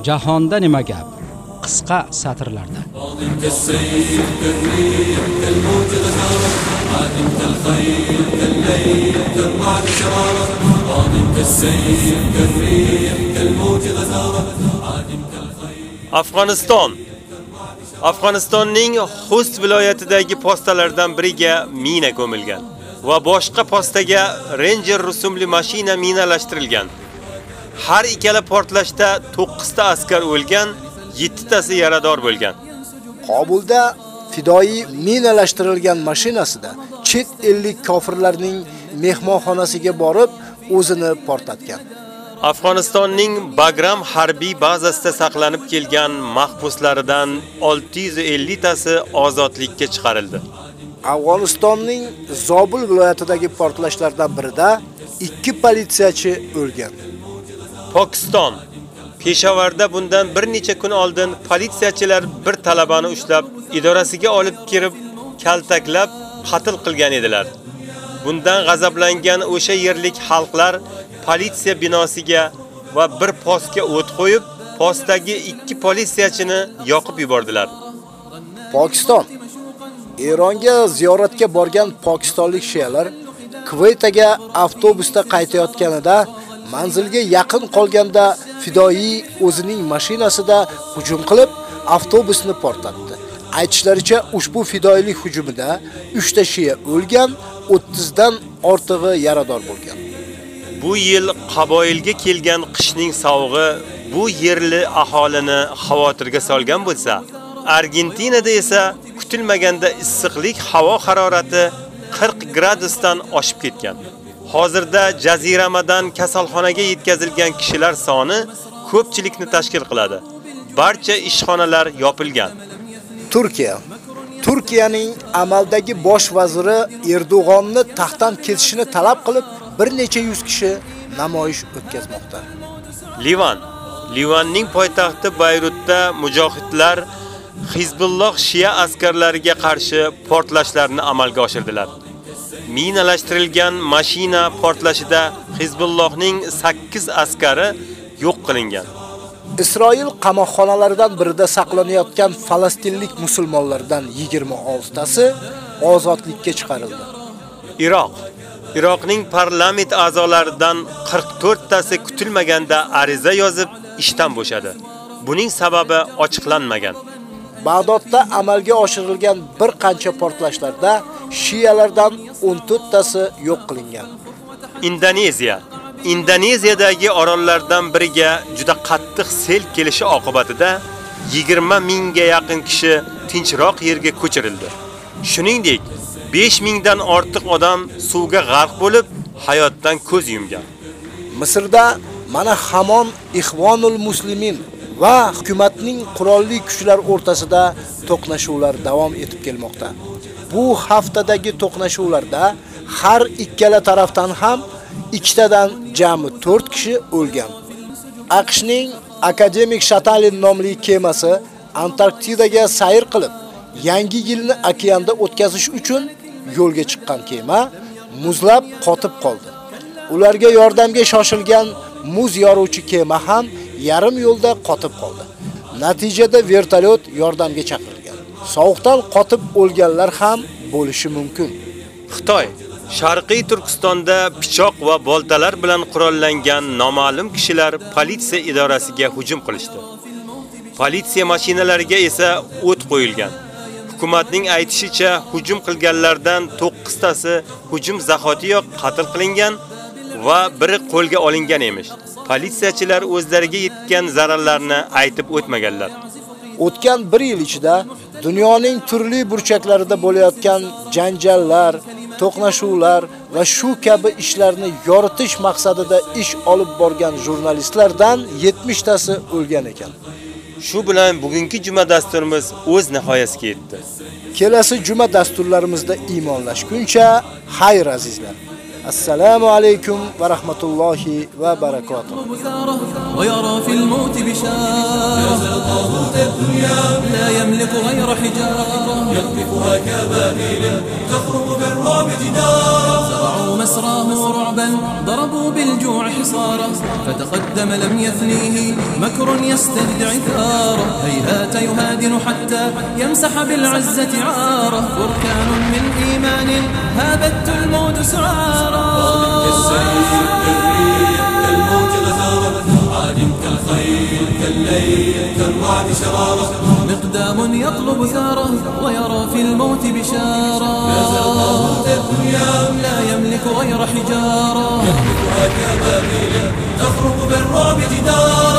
Speaker 5: jahonda nima gap? Qisqa satrlarda.
Speaker 2: Afg'oniston. Afg'onistonning Xust viloyatidagi postalardan biriga mina ko'milgan va boshqa postaga Ranger rusumli mashina minalashtirilgan. Har ikkala portlashda 9 ta askar o'lgan, 7 tasi yarador bo'lgan.
Speaker 3: Qobulda fidoi minalashtirilgan mashinasida chet ellik kofirlarning mehmonxonasiga borib o'zini portlatgan.
Speaker 2: Afg'onistonning Bagram harbiy bazasida saqlanib kelgan mahbuslaridan 650 tasi ozodlikka chiqarildi.
Speaker 3: Afg'onistonning Zobul viloyatidagi portlashlardan birida ikki politsiyachi o'lgan.
Speaker 2: Pokiston Peshovarda bundan bir necha kun oldin politsiyachilar bir talabani ushlab, idorasiga olib kirib, kaltaklab, qatl qilgan edilar. Bundan g'azablangan o'sha yerlik xalqlar politsiya binosiga va bir postga o't qo'yib, postdagi ikki politsiyachini yoqib yubordilar.
Speaker 3: Pokiston Eronga ziyoratga borgan pokistonlik shiyalar Kuvaytaga avtobusda qaytayotganida manzilga yaqin qolganda fidoi o'zining mashinasida hujum qilib, avtobusni portlatdi. Aytishlaricha, ushbu fidoilik hujumida 3 ta shiya o'lgan, 30 dan ortig'i yarador bo'lgan.
Speaker 2: Bu yil qaboilga kelgan qishning sovug'i bu yerli aholini xavotirga solgan bo'lsa, Argentinada esa kutilmaganda issiqlik havo harorati 40 gradusdan oshib ketgan. Hozirda jaziramadan kasalxonaga yetkazilgan kishilar soni ko'pchilikni tashkil qiladi. Barcha ishxonalar yopilgan.
Speaker 3: Turkiya Turkiyaning amaldagi bosh vaziri Erdo'g'onni taxtdan ketishini talab qilib, bir necha yuz kishi namoyish o'tkazmoqda.
Speaker 2: Livan Livanning poytaxti Bayrutda mujohidlar Hizbulloh Shia askarlariga qarshi portlashlarni amalga oshirdilar. Minalashtirilgan mashina portlashida Hizbullohning 8 askari yo'q qilingan.
Speaker 3: Isroil qamoqxonalaridan birida saqlanayotgan falastinlik musulmonlardan 26 tasi ozodlikka chiqarildi.
Speaker 2: Iroq Iroqning parlament a'zolaridan 44 tasi kutilmaganda ariza yozib ishdan bo'shadi. Buning sababi ochiqlanmagan.
Speaker 3: Bag'dodda amalga oshirilgan bir qancha portlashlarda shiyalardan 14 tasi yo'q qilingan.
Speaker 2: Indoneziya Indoneziyadagi orollardan biriga juda qattiq sel kelishi oqibatida 20 mingga yaqin kishi tinchroq yerga ko'chirildi. Shuningdek, 5000 dan ortiq odam suvga g'arq bo'lib, hayotdan ko'z yumgan.
Speaker 3: Misrda mana hamon Ixvonul Muslimin va hukumatning qurolli kuchlar o'rtasida to'qnashuvlar davom etib kelmoqda. Bu haftadagi to'qnashuvlarda har ikkala tarafdan ham ikkitadan jami 4 kishi o'lgan. AQShning Akademik Shatalin nomli kemasi Antarktidaga sayr qilib, yangi yilni okeanda o'tkazish uchun yo'lga chiqqan kema muzlab qotib qoldi. Ularga yordamga shoshilgan muz yoruvchi kema ham yarim yo'lda qotib qoldi. Natijada vertolyot yordamga chaqirilgan. Sovuqdan qotib o'lganlar ham bo'lishi mumkin.
Speaker 2: Xitoy Sharqiy Turkistonda pichoq va boltalar bilan qurollangan noma'lum kishilar politsiya idorasiga hujum qilishdi. Politsiya mashinalariga esa o't qo'yilgan. Hukumatning aytishicha, hujum qilganlardan 9 tasi hujum zahotiyoq qatl qilingan va biri qo'lga olingan emish. Politsiyachilar o'zlariga yetgan zararlarni aytib o'tmaganlar.
Speaker 3: O'tgan 1 yil ichida dunyoning turli burchaklarida bo'layotgan janjallar, to'qnashuvlar va shu kabi ishlarni yoritish maqsadida ish olib borgan jurnalistlardan 70 tasi o'lgan ekan.
Speaker 2: Shu bilan bugungi juma dasturimiz o'z nihoyasiga yetdi.
Speaker 3: Kelasi juma dasturlarimizda iymonlashguncha xayr azizlar. Alaykum va rahmatullohi va barakotuh.
Speaker 30: ويرى في الموت بشارة. طاغوت الدنيا. لا يملك غير حجارة. يقذفها كبابيل تخرج بالرعب جدارا. زرعوا مسراه رعبا ضربوا بالجوع حصارا. فتقدم لم يثنيه مكر يستدعي ثاره. هيهات يهادن حتى يمسح بالعزة عارة. بركان من إيمان هابت الموت كالسيف كالخيل كالليل كالرعد شرارة مقدام يطلب ثاره ويرى في الموت الدنيا لا يملك غير حجارة يخلقها كبابيل تخرج بالرعب جدارا